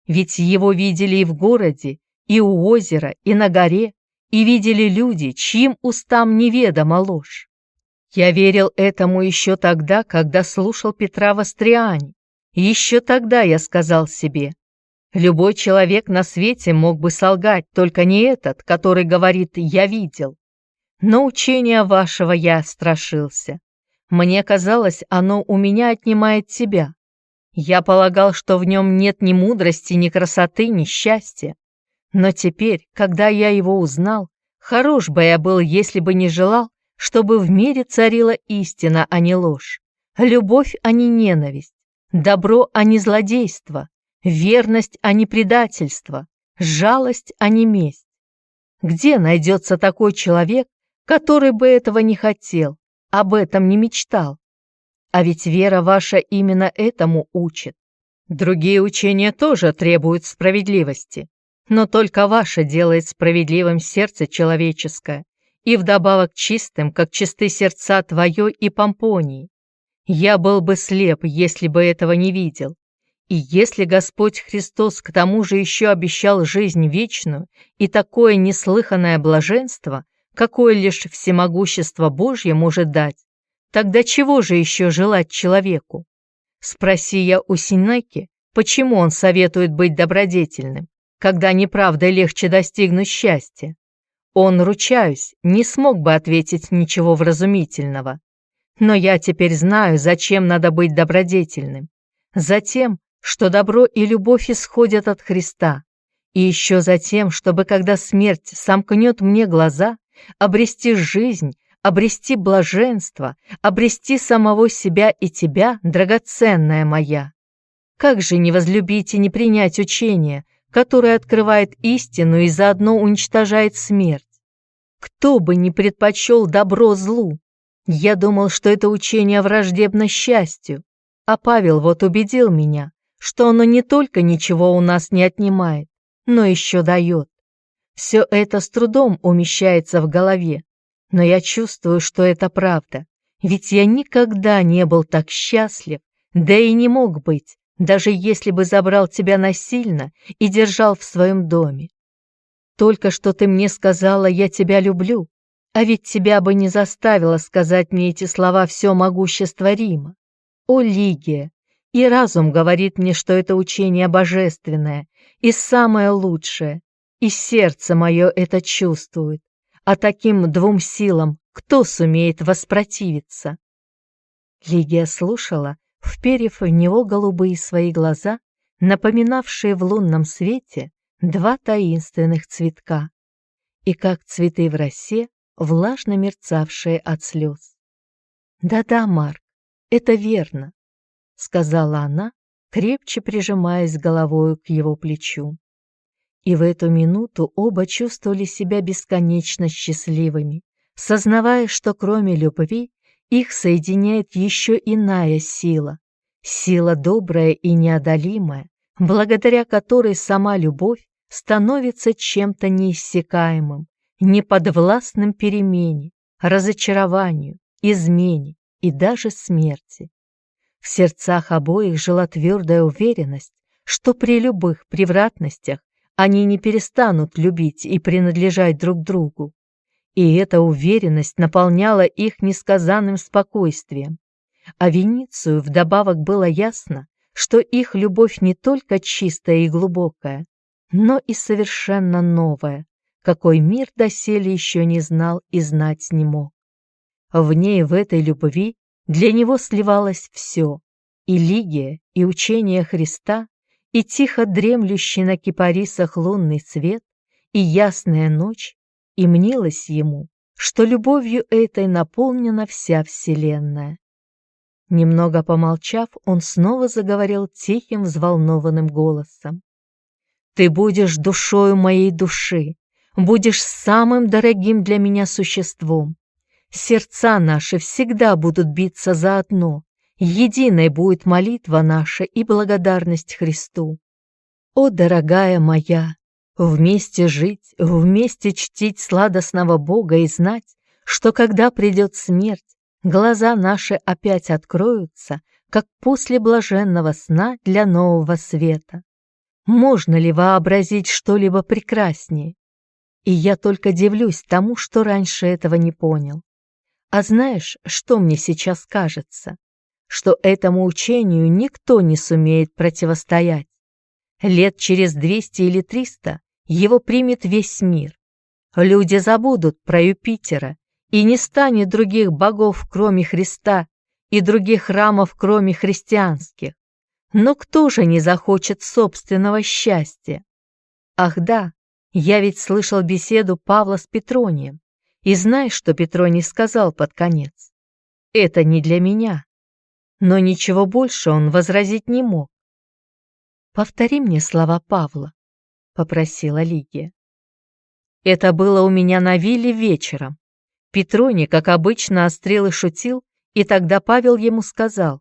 Ведь его видели и в городе, и у озера, и на горе, и видели люди, чьим устам неведома ложь. Я верил этому еще тогда, когда слушал Петра в Астриане. Еще тогда я сказал себе, любой человек на свете мог бы солгать, только не этот, который говорит «я видел». Но учения вашего я страшился. Мне казалось, оно у меня отнимает тебя. Я полагал, что в нем нет ни мудрости, ни красоты, ни счастья. Но теперь, когда я его узнал, хорош бы я был, если бы не желал, чтобы в мире царила истина, а не ложь, любовь, а не ненависть, добро, а не злодейство, верность, а не предательство, жалость, а не месть. Где найдется такой человек, который бы этого не хотел, об этом не мечтал? А ведь вера ваша именно этому учит. Другие учения тоже требуют справедливости, но только ваше делает справедливым сердце человеческое, и вдобавок чистым, как чисты сердца твое и Помпонии. Я был бы слеп, если бы этого не видел. И если Господь Христос к тому же еще обещал жизнь вечную и такое неслыханное блаженство, какое лишь всемогущество Божье может дать, тогда чего же еще желать человеку? Спроси я у Синеки, почему он советует быть добродетельным когда неправдой легче достигнуть счастья. Он, ручаюсь, не смог бы ответить ничего вразумительного. Но я теперь знаю, зачем надо быть добродетельным. Затем, что добро и любовь исходят от Христа. И еще затем, чтобы, когда смерть сомкнет мне глаза, обрести жизнь, обрести блаженство, обрести самого себя и тебя, драгоценная моя. Как же не возлюбить и не принять учение, который открывает истину и заодно уничтожает смерть. Кто бы не предпочел добро злу? Я думал, что это учение враждебно счастью, а Павел вот убедил меня, что оно не только ничего у нас не отнимает, но еще дает. Все это с трудом умещается в голове, но я чувствую, что это правда, ведь я никогда не был так счастлив, да и не мог быть, даже если бы забрал тебя насильно и держал в своем доме. Только что ты мне сказала «я тебя люблю», а ведь тебя бы не заставило сказать мне эти слова все могущество Рима. О, Лигия! И разум говорит мне, что это учение божественное и самое лучшее, и сердце мое это чувствует. А таким двум силам кто сумеет воспротивиться? Лигия слушала, вперев в него голубые свои глаза, напоминавшие в лунном свете два таинственных цветка. И как цветы в росе, влажно мерцавшие от слез. «Да-да, Марк, это верно», — сказала она, крепче прижимаясь головою к его плечу. И в эту минуту оба чувствовали себя бесконечно счастливыми, сознавая, что кроме любви их соединяет еще иная сила, сила добрая и неодолимая, благодаря которой сама любовь становится чем-то неиссякаемым, неподвластным перемене, разочарованию, измене и даже смерти. В сердцах обоих жила твердая уверенность, что при любых превратностях они не перестанут любить и принадлежать друг другу. И эта уверенность наполняла их несказанным спокойствием. А Веницию вдобавок было ясно, что их любовь не только чистая и глубокая, но и совершенно новая, какой мир доселе еще не знал и знать не мог. В ней, в этой любви, для него сливалось все — и Лигия, и учение Христа, и тихо дремлющий на кипарисах лунный свет, и ясная ночь, и мнилось ему, что любовью этой наполнена вся вселенная. Немного помолчав, он снова заговорил тихим, взволнованным голосом. «Ты будешь душою моей души, будешь самым дорогим для меня существом. Сердца наши всегда будут биться заодно, единой будет молитва наша и благодарность Христу. О, дорогая моя, вместе жить, вместе чтить сладостного Бога и знать, что когда придет смерть, глаза наши опять откроются, как после блаженного сна для нового света. Можно ли вообразить что-либо прекраснее? И я только дивлюсь тому, что раньше этого не понял. А знаешь, что мне сейчас кажется? Что этому учению никто не сумеет противостоять. Лет через 200 или 300 его примет весь мир. Люди забудут про Юпитера, и не станет других богов, кроме Христа, и других храмов, кроме христианских. Но кто же не захочет собственного счастья? Ах да, я ведь слышал беседу Павла с Петронием, и знаешь, что Петроний сказал под конец? Это не для меня, но ничего больше он возразить не мог. «Повтори мне слова Павла», — попросила Лигия. Это было у меня на вилле вечером. Петроний, как обычно, острел и шутил, и тогда Павел ему сказал,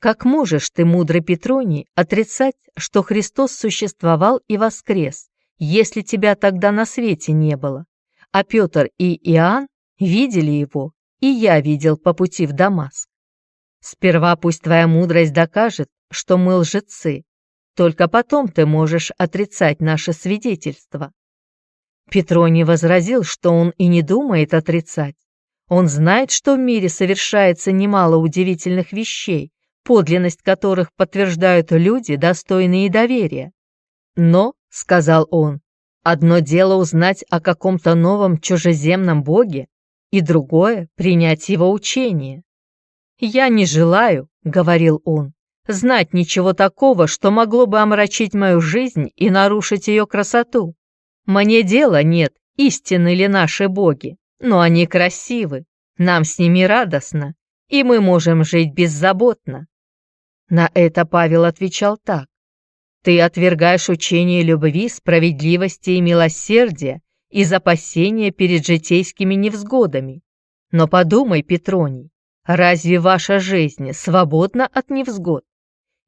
«Как можешь ты, мудрый Петроний, отрицать, что Христос существовал и воскрес, если тебя тогда на свете не было? А Петр и Иоанн видели его, и я видел по пути в Дамаск. Сперва пусть твоя мудрость докажет, что мы лжецы, только потом ты можешь отрицать наше свидетельство». Петроний возразил, что он и не думает отрицать. Он знает, что в мире совершается немало удивительных вещей, подлинность которых подтверждают люди, достойные доверия. «Но», — сказал он, — «одно дело узнать о каком-то новом чужеземном боге, и другое — принять его учение. «Я не желаю», — говорил он, — «знать ничего такого, что могло бы омрачить мою жизнь и нарушить ее красоту. Мне дела нет, истинны ли наши боги, но они красивы, нам с ними радостно, и мы можем жить беззаботно». На это Павел отвечал так. «Ты отвергаешь учение любви, справедливости и милосердия из опасения перед житейскими невзгодами. Но подумай, Петроний, Разве ваша жизнь свободна от невзгод?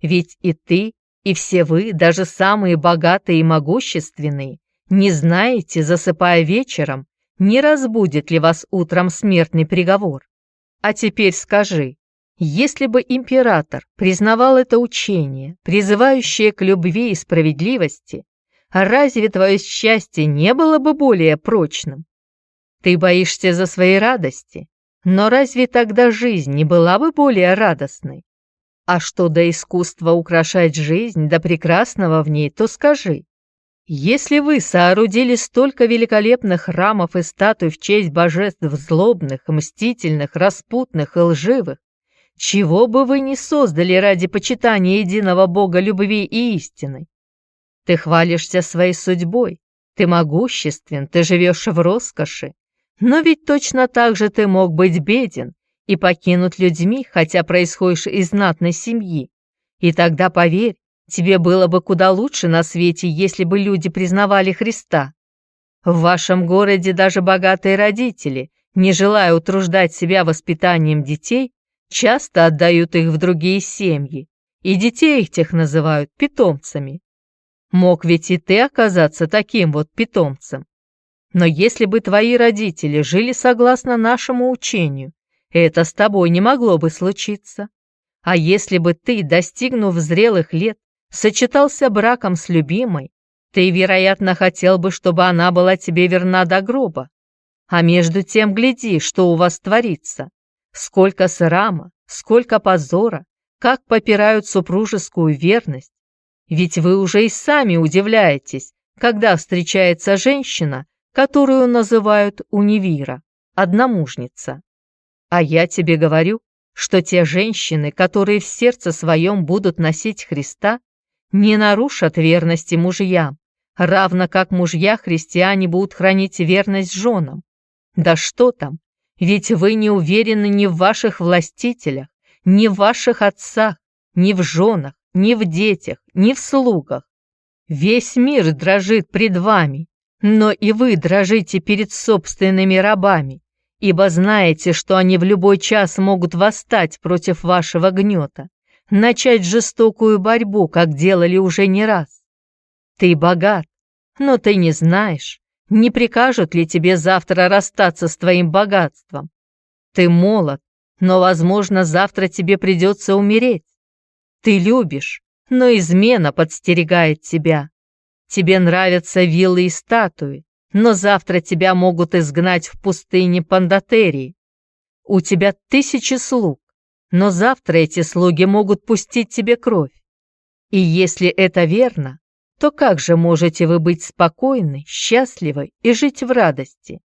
Ведь и ты, и все вы, даже самые богатые и могущественные, не знаете, засыпая вечером, не разбудит ли вас утром смертный приговор. А теперь скажи, если бы император признавал это учение, призывающее к любви и справедливости, разве твое счастье не было бы более прочным? Ты боишься за свои радости, но разве тогда жизнь не была бы более радостной? А что до искусства украшать жизнь, до прекрасного в ней, то скажи. Если вы соорудили столько великолепных храмов и статуй в честь божеств злобных, мстительных, распутных и лживых, чего бы вы ни создали ради почитания единого Бога любви и истины? Ты хвалишься своей судьбой, ты могуществен, ты живешь в роскоши, Но ведь точно так же ты мог быть беден и покинут людьми, хотя происходишь из знатной семьи. И тогда, поверь, тебе было бы куда лучше на свете, если бы люди признавали Христа. В вашем городе даже богатые родители, не желая утруждать себя воспитанием детей, часто отдают их в другие семьи, и детей их тех называют питомцами. Мог ведь и ты оказаться таким вот питомцем. Но если бы твои родители жили согласно нашему учению, это с тобой не могло бы случиться. А если бы ты, достигнув зрелых лет, сочетался браком с любимой, ты, вероятно, хотел бы, чтобы она была тебе верна до гроба. А между тем гляди, что у вас творится. Сколько срама, сколько позора, как попирают супружескую верность. Ведь вы уже и сами удивляетесь, когда встречается женщина, которую называют унивира, одномужница. А я тебе говорю, что те женщины, которые в сердце своем будут носить Христа, не нарушат верности мужьям, равно как мужья-христиане будут хранить верность женам. Да что там, ведь вы не уверены ни в ваших властителях, ни в ваших отцах, ни в женах, ни в детях, ни в слугах. Весь мир дрожит пред вами, но и вы дрожите перед собственными рабами, ибо знаете, что они в любой час могут восстать против вашего гнета, начать жестокую борьбу, как делали уже не раз. Ты богат, но ты не знаешь, не прикажут ли тебе завтра расстаться с твоим богатством. Ты молод, но, возможно, завтра тебе придется умереть. Ты любишь, но измена подстерегает тебя. Тебе нравятся виллы и статуи, но завтра тебя могут изгнать в пустыне Пандатерии. У тебя тысячи слуг, но завтра эти слуги могут пустить тебе кровь. И если это верно, то как же можете вы быть спокойны, счастливы и жить в радости?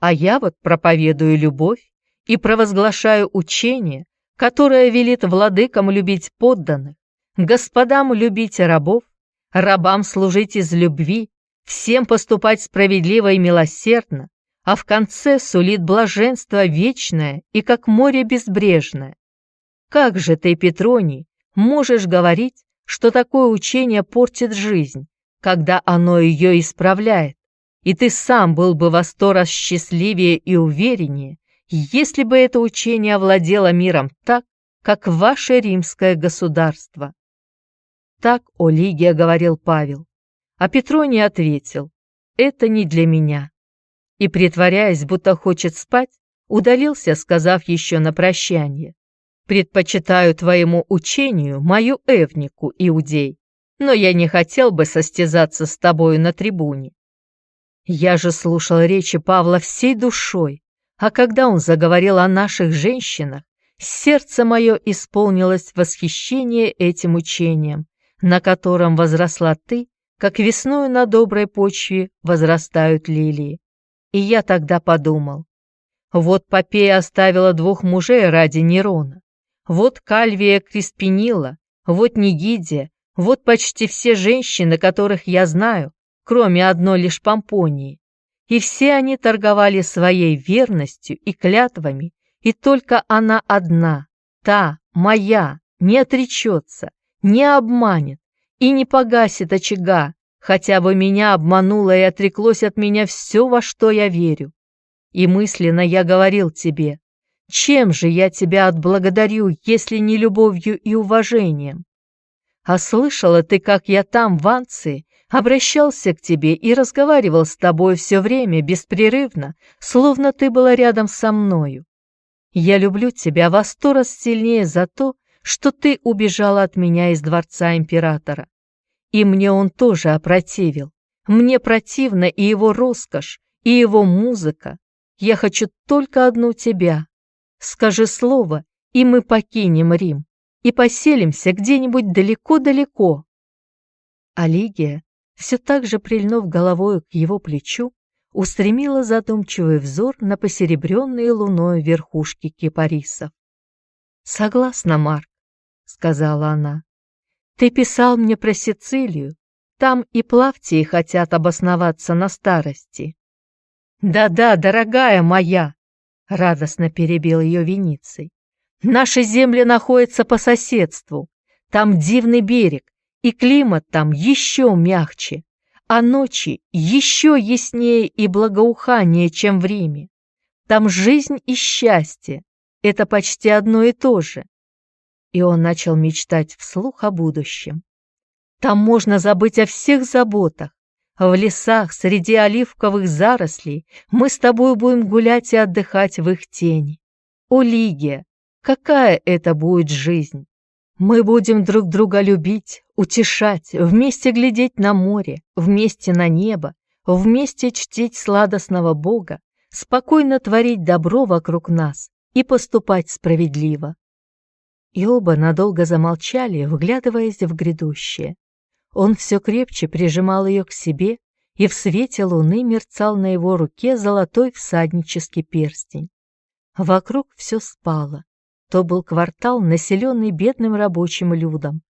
А я вот проповедую любовь и провозглашаю учение, которое велит владыкам любить подданных, господам любить рабов, рабам служить из любви, всем поступать справедливо и милосердно, а в конце сулит блаженство вечное и как море безбрежное. Как же ты, Петроний, можешь говорить, что такое учение портит жизнь, когда оно ее исправляет? И ты сам был бы во сто раз счастливее и увереннее, если бы это учение овладело миром так, как ваше римское государство. Так о Лигия говорил Павел, а Петроний ответил, это не для меня. И, притворяясь, будто хочет спать, удалился, сказав еще на прощание, предпочитаю твоему учению мою Эвнику, Иудей, но я не хотел бы состязаться с тобою на трибуне. Я же слушал речи Павла всей душой, а когда он заговорил о наших женщинах, сердце мое исполнилось восхищение этим учением, на котором возросла ты, как весною на доброй почве возрастают лилии. И я тогда подумал, вот Попея оставила двух мужей ради Нерона, вот Кальвия Криспинила, вот Нигидия, вот почти все женщины, которых я знаю, кроме одной лишь Помпонии. И все они торговали своей верностью и клятвами, и только она одна, та, моя, не отречется, не обманет и не погасит очага, хотя бы меня обмануло и отреклось от меня все, во что я верю. И мысленно я говорил тебе, чем же я тебя отблагодарю, если не любовью и уважением? А слышала ты, как я там, в Анции, обращался к тебе и разговаривал с тобой все время беспрерывно, словно ты была рядом со мною. Я люблю тебя во сто раз сильнее за то, что ты убежала от меня из дворца императора. И мне он тоже опротивил. Мне противно и его роскошь, и его музыка. Я хочу только одну тебя. Скажи слово, и мы покинем Рим и поселимся где-нибудь далеко-далеко. Алигия, все так же прильнув головою к его плечу, устремила задумчивый взор на посеребренные луной верхушки кипарисов. «Согласна, Марк», — сказала она. «Ты писал мне про Сицилию. Там и Плавтии хотят обосноваться на старости». «Да-да, дорогая моя!» — радостно перебил ее Вениций. «Наши земли находятся по соседству. Там дивный берег, и климат там еще мягче, а ночи еще яснее и благоухание, чем в Риме. Там жизнь и счастье — это почти одно и то же. И он начал мечтать вслух о будущем. Там можно забыть о всех заботах. В лесах среди оливковых зарослей мы с тобой будем гулять и отдыхать в их тени. О, Лигия, какая это будет жизнь! Мы будем друг друга любить, утешать, вместе глядеть на море, вместе на небо, вместе чтить сладостного Бога, спокойно творить добро вокруг нас и поступать справедливо. И оба надолго замолчали, вглядываясь в грядущее. Он все крепче прижимал ее к себе, и в свете луны мерцал на его руке золотой всаднический перстень. Вокруг все спало. То был квартал, населенный бедным рабочим людом.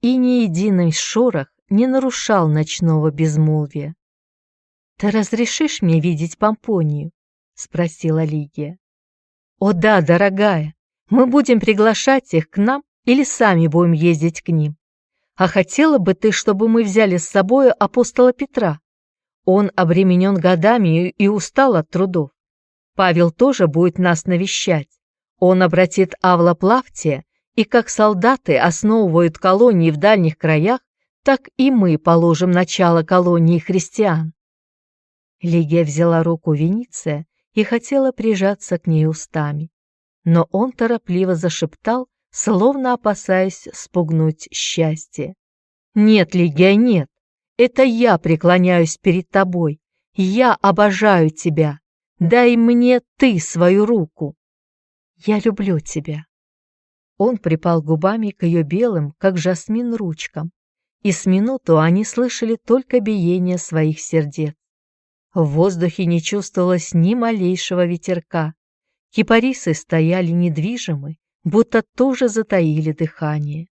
И ни единый шорох не нарушал ночного безмолвия. «Ты разрешишь мне видеть Помпонию?» — спросила Лигия. «О да, дорогая, мы будем приглашать их к нам или сами будем ездить к ним. А хотела бы ты, чтобы мы взяли с собой апостола Петра? Он обременен годами и устал от трудов. Павел тоже будет нас навещать. Он обратит Авла Плавтия, и как солдаты основывают колонии в дальних краях, так и мы положим начало колонии христиан. Лигия взяла руку Вениция и хотела прижаться к ней устами. Но он торопливо зашептал, словно опасаясь спугнуть счастье. «Нет, Лигия, нет, это я преклоняюсь перед тобой, я обожаю тебя, дай мне ты свою руку. Я люблю тебя». Он припал губами к ее белым, как жасмин, ручкам, и с минуту они слышали только биение своих сердец. В воздухе не чувствовалось ни малейшего ветерка. Кипарисы стояли недвижимы, будто тоже затаили дыхание.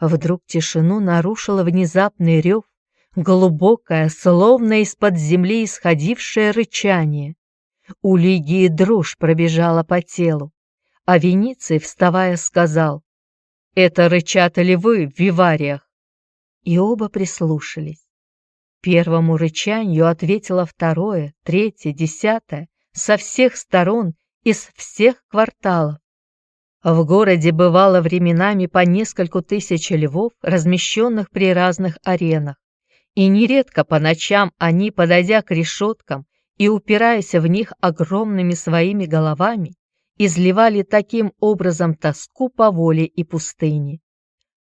Вдруг тишину нарушило внезапный рев, глубокое, словно из-под земли исходившее рычание. У Лигии дрожь пробежала по телу, а Вениций, вставая, сказал, «Это рычат ли вы в вивариях?» И оба прислушались. Первому рычанию ответило второе, третье, десятое, со всех сторон, из всех кварталов. В городе бывало временами по нескольку тысяч львов, размещенных при разных аренах, и нередко по ночам они, подойдя к решеткам и упираясь в них огромными своими головами, изливали таким образом тоску по воле и пустыне.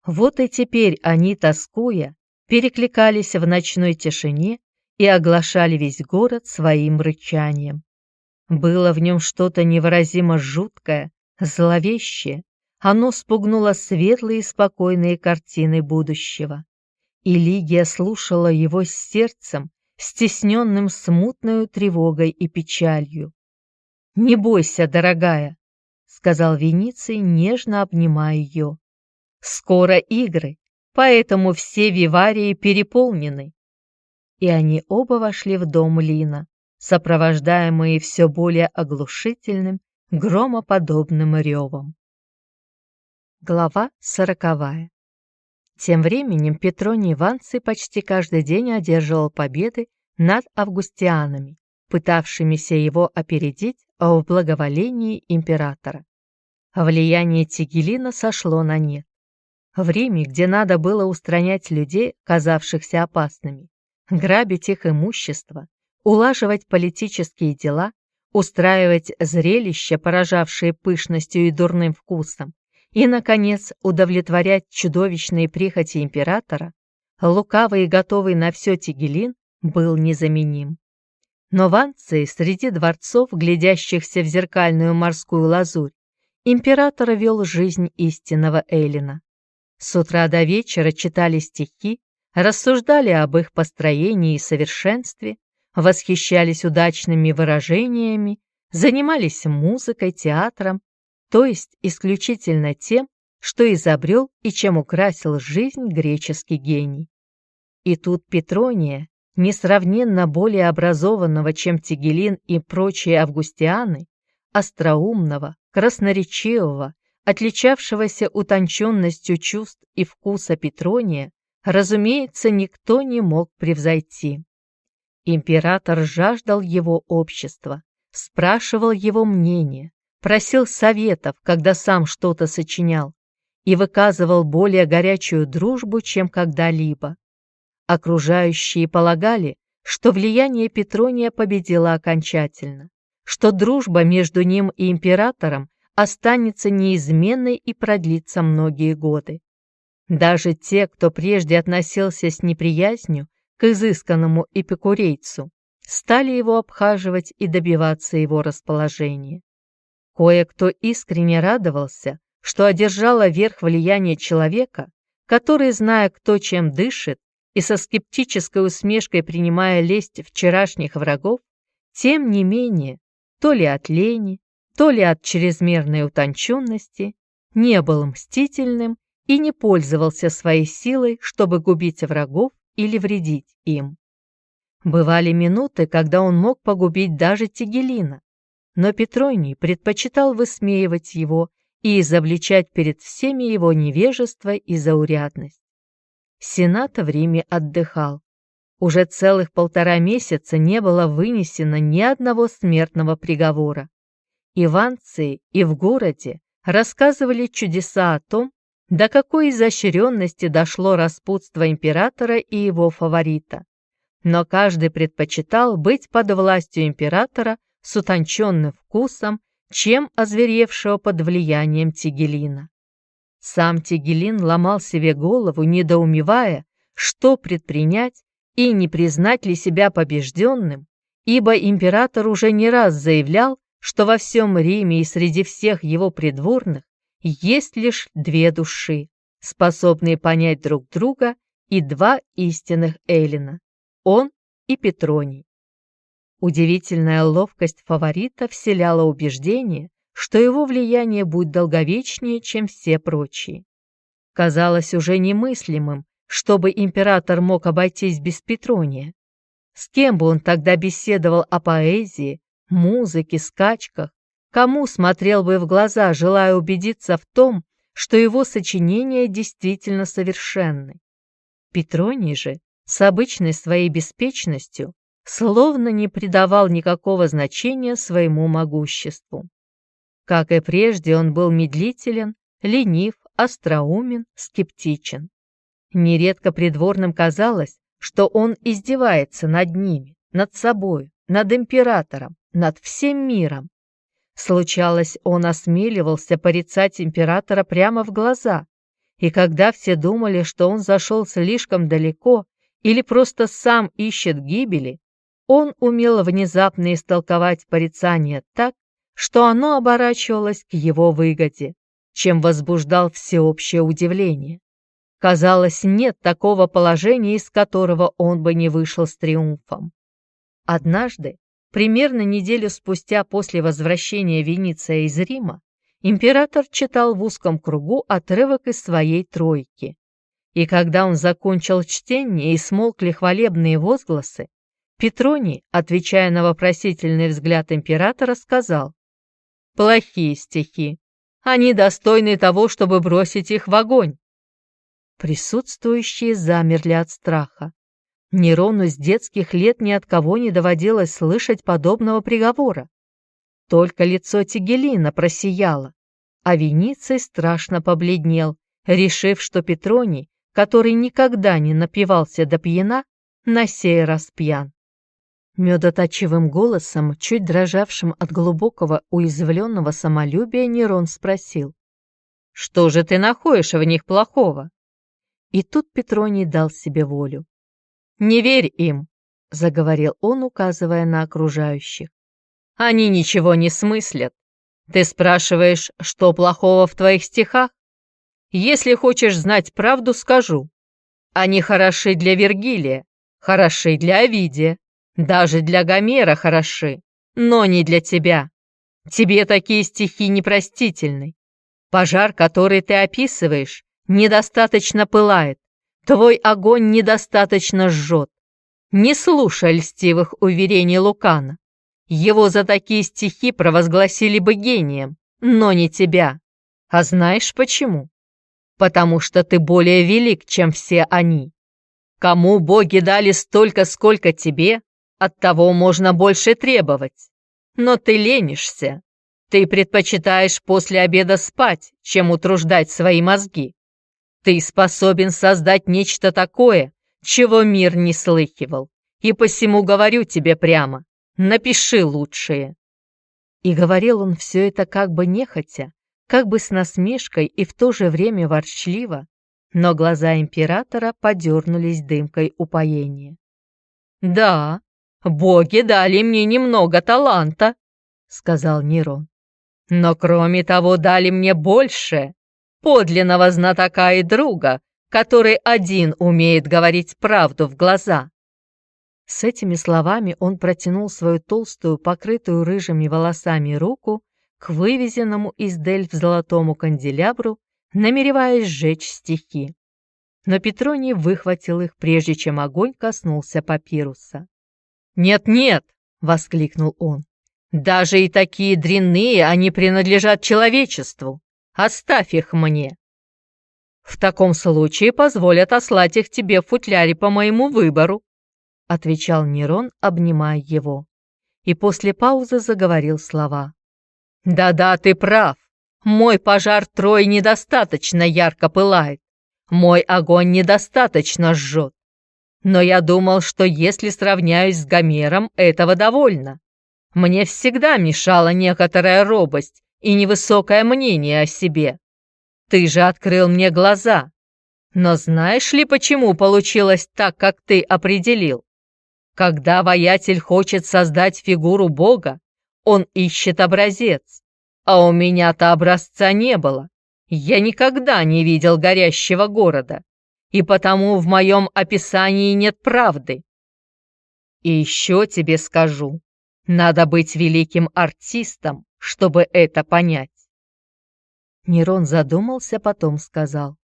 Вот и теперь они, тоскуя, перекликались в ночной тишине и оглашали весь город своим рычанием. Было в нем что-то невыразимо жуткое, зловещее, оно спугнуло светлые и спокойные картины будущего. И Лигия слушала его с сердцем, стесненным смутной тревогой и печалью. «Не бойся, дорогая», — сказал Вениций, нежно обнимая ее. «Скоро игры, поэтому все виварии переполнены». И они оба вошли в дом Лина, сопровождаемые все более оглушительным громоподобным ревом. Глава сороковая. Тем временем Петроний Ванций почти каждый день одерживал победы над августианами, пытавшимися его опередить в благоволении императора. Влияние Тигелина сошло на нет. В Риме, где надо было устранять людей, казавшихся опасными, грабить их имущество, улаживать политические дела, устраивать зрелища, поражавшие пышностью и дурным вкусом, и, наконец, удовлетворять чудовищные прихоти императора, лукавый и готовый на все Тигелин был незаменим. Но в Анции, среди дворцов, глядящихся в зеркальную морскую лазурь, император вел жизнь истинного Эллина. С утра до вечера читали стихи, рассуждали об их построении и совершенстве, восхищались удачными выражениями, занимались музыкой, театром, то есть исключительно тем, что изобрел и чем украсил жизнь греческий гений. И тут Петрония, несравненно более образованного, чем Тигелин и прочие августианы, остроумного, красноречивого, отличавшегося утонченностью чувств и вкуса Петрония, разумеется, никто не мог превзойти. Император жаждал его общества, спрашивал его мнение, просил советов, когда сам что-то сочинял, и выказывал более горячую дружбу, чем когда-либо. Окружающие полагали, что влияние Петрония победило окончательно, что дружба между ним и императором останется неизменной и продлится многие годы. Даже те, кто прежде относился с неприязнью к изысканному эпикурейцу, стали его обхаживать и добиваться его расположения. Кое-кто искренне радовался, что одержало верх влияние человека, который, зная, кто чем дышит, и со скептической усмешкой принимая лесть вчерашних врагов, тем не менее, то ли от лени, то ли от чрезмерной утонченности, не был мстительным и не пользовался своей силой, чтобы губить врагов или вредить им. Бывали минуты, когда он мог погубить даже Тигелина, но Петроний предпочитал высмеивать его и изобличать перед всеми его невежество и заурядность. Сенат в Риме отдыхал. Уже целых полтора месяца не было вынесено ни одного смертного приговора. И в Анции, и в городе рассказывали чудеса о том, до какой изощренности дошло распутство императора и его фаворита. Но каждый предпочитал быть под властью императора с утонченным вкусом, чем озверевшего под влиянием Тигелина. Сам Тигелин ломал себе голову, недоумевая, что предпринять и не признать ли себя побежденным, ибо император уже не раз заявлял, что во всем Риме и среди всех его придворных есть лишь две души, способные понять друг друга, и два истинных Эллина – он и Петроний. Удивительная ловкость фаворита вселяла убеждение, что его влияние будет долговечнее, чем все прочие. Казалось уже немыслимым, чтобы император мог обойтись без Петрония. С кем бы он тогда беседовал о поэзии, музыке, скачках, Кому смотрел бы в глаза, желая убедиться в том, что его сочинения действительно совершенны? Петроний же, с обычной своей беспечностью, словно не придавал никакого значения своему могуществу. Как и прежде, он был медлителен, ленив, остроумен, скептичен. Нередко придворным казалось, что он издевается над ними, над собой, над императором, над всем миром, Случалось, он осмеливался порицать императора прямо в глаза, и когда все думали, что он зашел слишком далеко или просто сам ищет гибели, он умел внезапно истолковать порицание так, что оно оборачивалось к его выгоде, чем возбуждал всеобщее удивление. Казалось, нет такого положения, из которого он бы не вышел с триумфом. Однажды, Примерно неделю спустя после возвращения Вениция из Рима император читал в узком кругу отрывок из своей тройки. И когда он закончил чтение и смолкли хвалебные возгласы, Петроний, отвечая на вопросительный взгляд императора, сказал «Плохие стихи. Они достойны того, чтобы бросить их в огонь». Присутствующие замерли от страха. Нерону с детских лет ни от кого не доводилось слышать подобного приговора. Только лицо Тигелина просияло, а Вениций страшно побледнел, решив, что Петроний, который никогда не напивался до пьяна, на сей раз пьян. Медоточивым голосом, чуть дрожавшим от глубокого уязвленного самолюбия, Нерон спросил. «Что же ты находишь в них плохого?» И тут Петроний дал себе волю. «Не верь им», — заговорил он, указывая на окружающих. «Они ничего не смыслят. Ты спрашиваешь, что плохого в твоих стихах? Если хочешь знать правду, скажу. Они хороши для Вергилия, хороши для Овидия, даже для Гомера хороши, но не для тебя. Тебе такие стихи непростительны. Пожар, который ты описываешь, недостаточно пылает, Твой огонь недостаточно жжет. Не слушай льстивых уверений Лукана. Его за такие стихи провозгласили бы гением, но не тебя. А знаешь почему? Потому что ты более велик, чем все они. Кому боги дали столько, сколько тебе, от того можно больше требовать. Но ты ленишься. Ты предпочитаешь после обеда спать, чем утруждать свои мозги. Ты способен создать нечто такое, чего мир не слыхивал. И посему говорю тебе прямо, напиши лучшее». И говорил он все это как бы нехотя, как бы с насмешкой и в то же время ворчливо, но глаза императора подернулись дымкой упоения. «Да, боги дали мне немного таланта», — сказал Нерон. «Но кроме того дали мне больше, подлинного знатока и друга, который один умеет говорить правду в глаза». С этими словами он протянул свою толстую, покрытую рыжими волосами руку к вывезенному из Дельф золотому канделябру, намереваясь сжечь стихи. Но Петроний выхватил их, прежде чем огонь коснулся папируса. «Нет-нет!» — воскликнул он. «Даже и такие дрянные они принадлежат человечеству. Оставь их мне. В таком случае позволь отослать их тебе в футляре по моему выбору, отвечал Нерон, обнимая его. И после паузы заговорил слова. Да-да, ты прав. Мой пожар трой недостаточно ярко пылает. Мой огонь недостаточно жжет. Но я думал, что если сравняюсь с Гомером, этого довольно. Мне всегда мешала некоторая робость и невысокое мнение о себе. Ты же открыл мне глаза. Но знаешь ли, почему получилось так, как ты определил? Когда воятель хочет создать фигуру Бога, он ищет образец. А у меня-то образца не было. Я никогда не видел горящего города, и потому в моем описании нет правды. И еще тебе скажу, надо быть великим артистом, чтобы это понять. Нерон задумался, потом сказал.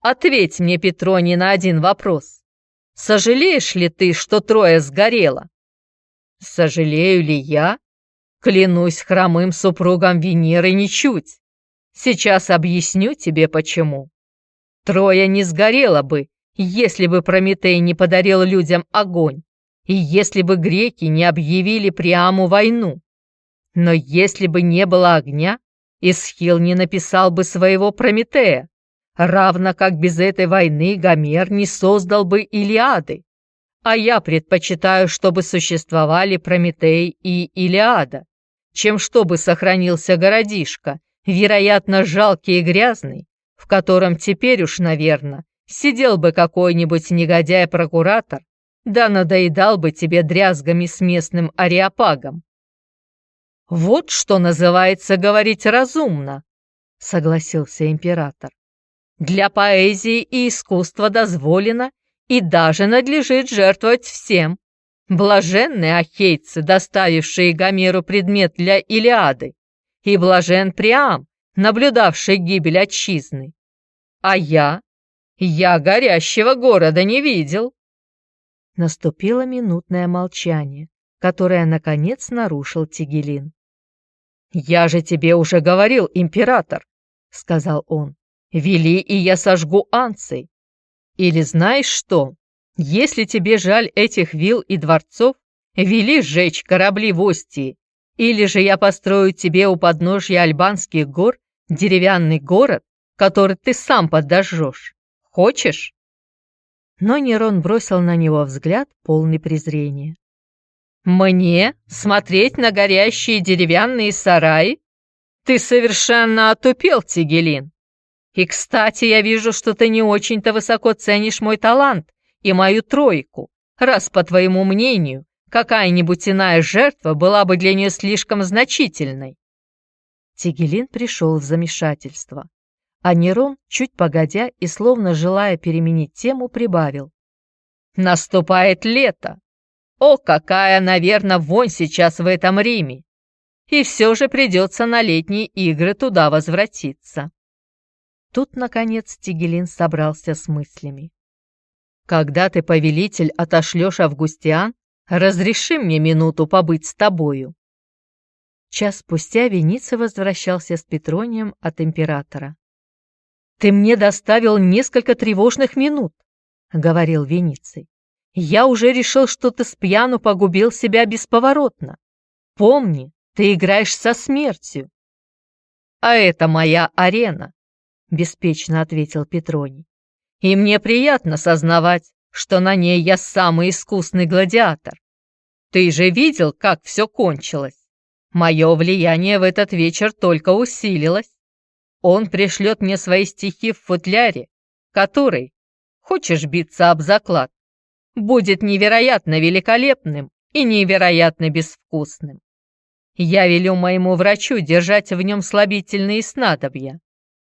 «Ответь мне, Петроний, на один вопрос. Сожалеешь ли ты, что трое сгорело?» «Сожалею ли я? Клянусь хромым супругом Венеры ничуть. Сейчас объясню тебе, почему. Трое не сгорело бы, если бы Прометей не подарил людям огонь, и если бы греки не объявили Приаму войну. Но если бы не было огня, Исхил не написал бы своего Прометея, равно как без этой войны Гомер не создал бы Илиады. А я предпочитаю, чтобы существовали Прометей и Илиада, чем чтобы сохранился городишко, вероятно, жалкий и грязный, в котором теперь уж, наверное, сидел бы какой-нибудь негодяй-прокуратор, да надоедал бы тебе дрязгами с местным ариапагом. «Вот что называется говорить разумно», — согласился император. «Для поэзии и искусства дозволено и даже надлежит жертвовать всем. Блаженны ахейцы, доставившие Гомеру предмет для Илиады, и блажен Приам, наблюдавший гибель отчизны. А я? Я горящего города не видел». Наступило минутное молчание, которое, наконец, нарушил Тигелин. «Я же тебе уже говорил, император», — сказал он. «Вели, и я сожгу анций. Или знаешь что? Если тебе жаль этих вил и дворцов, вели сжечь корабли в Остии. Или же я построю тебе у подножья Альбанских гор деревянный город, который ты сам подожжешь. Хочешь?» Но Нерон бросил на него взгляд, полный презрения. «Мне смотреть на горящие деревянные сараи? Ты совершенно отупел, Тигелин. И, кстати, я вижу, что ты не очень-то высоко ценишь мой талант и мою тройку, раз, по твоему мнению, какая-нибудь иная жертва была бы для нее слишком значительной». Тигелин пришел в замешательство, а Нерон, чуть погодя и словно желая переменить тему, прибавил. «Наступает лето, о, какая, наверное, вонь сейчас в этом Риме! И все же придется на летние игры туда возвратиться. Тут, наконец, Тигелин собрался с мыслями. Когда ты, повелитель, отошлешь Августиан, разреши мне минуту побыть с тобою. Час спустя Вениций возвращался с Петронием от императора. «Ты мне доставил несколько тревожных минут», — говорил Вениций. «Я уже решил, что ты с пьяну погубил себя бесповоротно. Помни, ты играешь со смертью». «А это моя арена», — беспечно ответил Петроний. «И мне приятно сознавать, что на ней я самый искусный гладиатор. Ты же видел, как все кончилось. Мое влияние в этот вечер только усилилось. Он пришлет мне свои стихи в футляре, который, хочешь биться об заклад, будет невероятно великолепным и невероятно безвкусным. Я велю моему врачу держать в нем слабительные снадобья.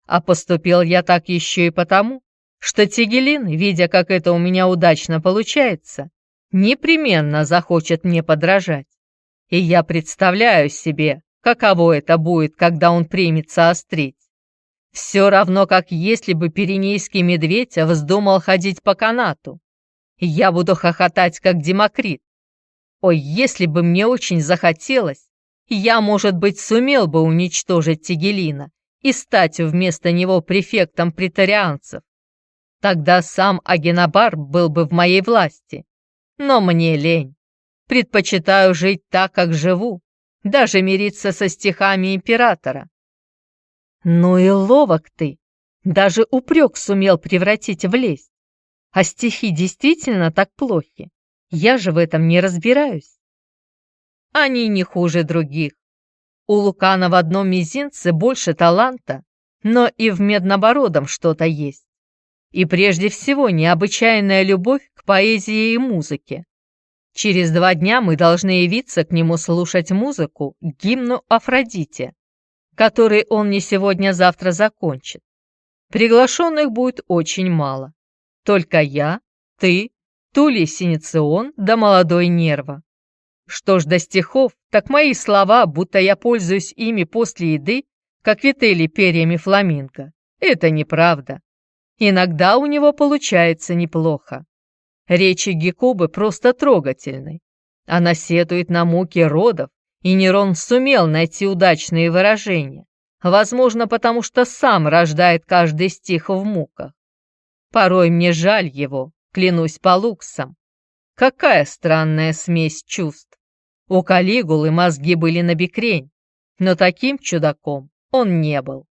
А поступил я так еще и потому, что Тигелин, видя, как это у меня удачно получается, непременно захочет мне подражать. И я представляю себе, каково это будет, когда он примется острить. Все равно, как если бы пиренейский медведь вздумал ходить по канату. Я буду хохотать, как Демокрит. Ой, если бы мне очень захотелось, я, может быть, сумел бы уничтожить Тигелина и стать вместо него префектом претарианцев. Тогда сам Агенобар был бы в моей власти. Но мне лень. Предпочитаю жить так, как живу, даже мириться со стихами императора. Ну и ловок ты, даже упрек сумел превратить в лесть. А стихи действительно так плохи? Я же в этом не разбираюсь. Они не хуже других. У Лукана в одном мизинце больше таланта, но и в Меднобородом что-то есть. И прежде всего необычайная любовь к поэзии и музыке. Через два дня мы должны явиться к нему слушать музыку, гимну Афродите, который он не сегодня-завтра закончит. Приглашенных будет очень мало. Только я, ты, Тулей Синицион да молодой Нерва. Что ж до стихов, так мои слова, будто я пользуюсь ими после еды, как вители перьями фламинго. Это неправда. Иногда у него получается неплохо. Речи Гекубы просто трогательны. Она сетует на муки родов, и Нерон сумел найти удачные выражения, возможно, потому что сам рождает каждый стих в муках. Порой мне жаль его, клянусь по луксам. Какая странная смесь чувств. У Калигулы мозги были на бекрень, но таким чудаком он не был.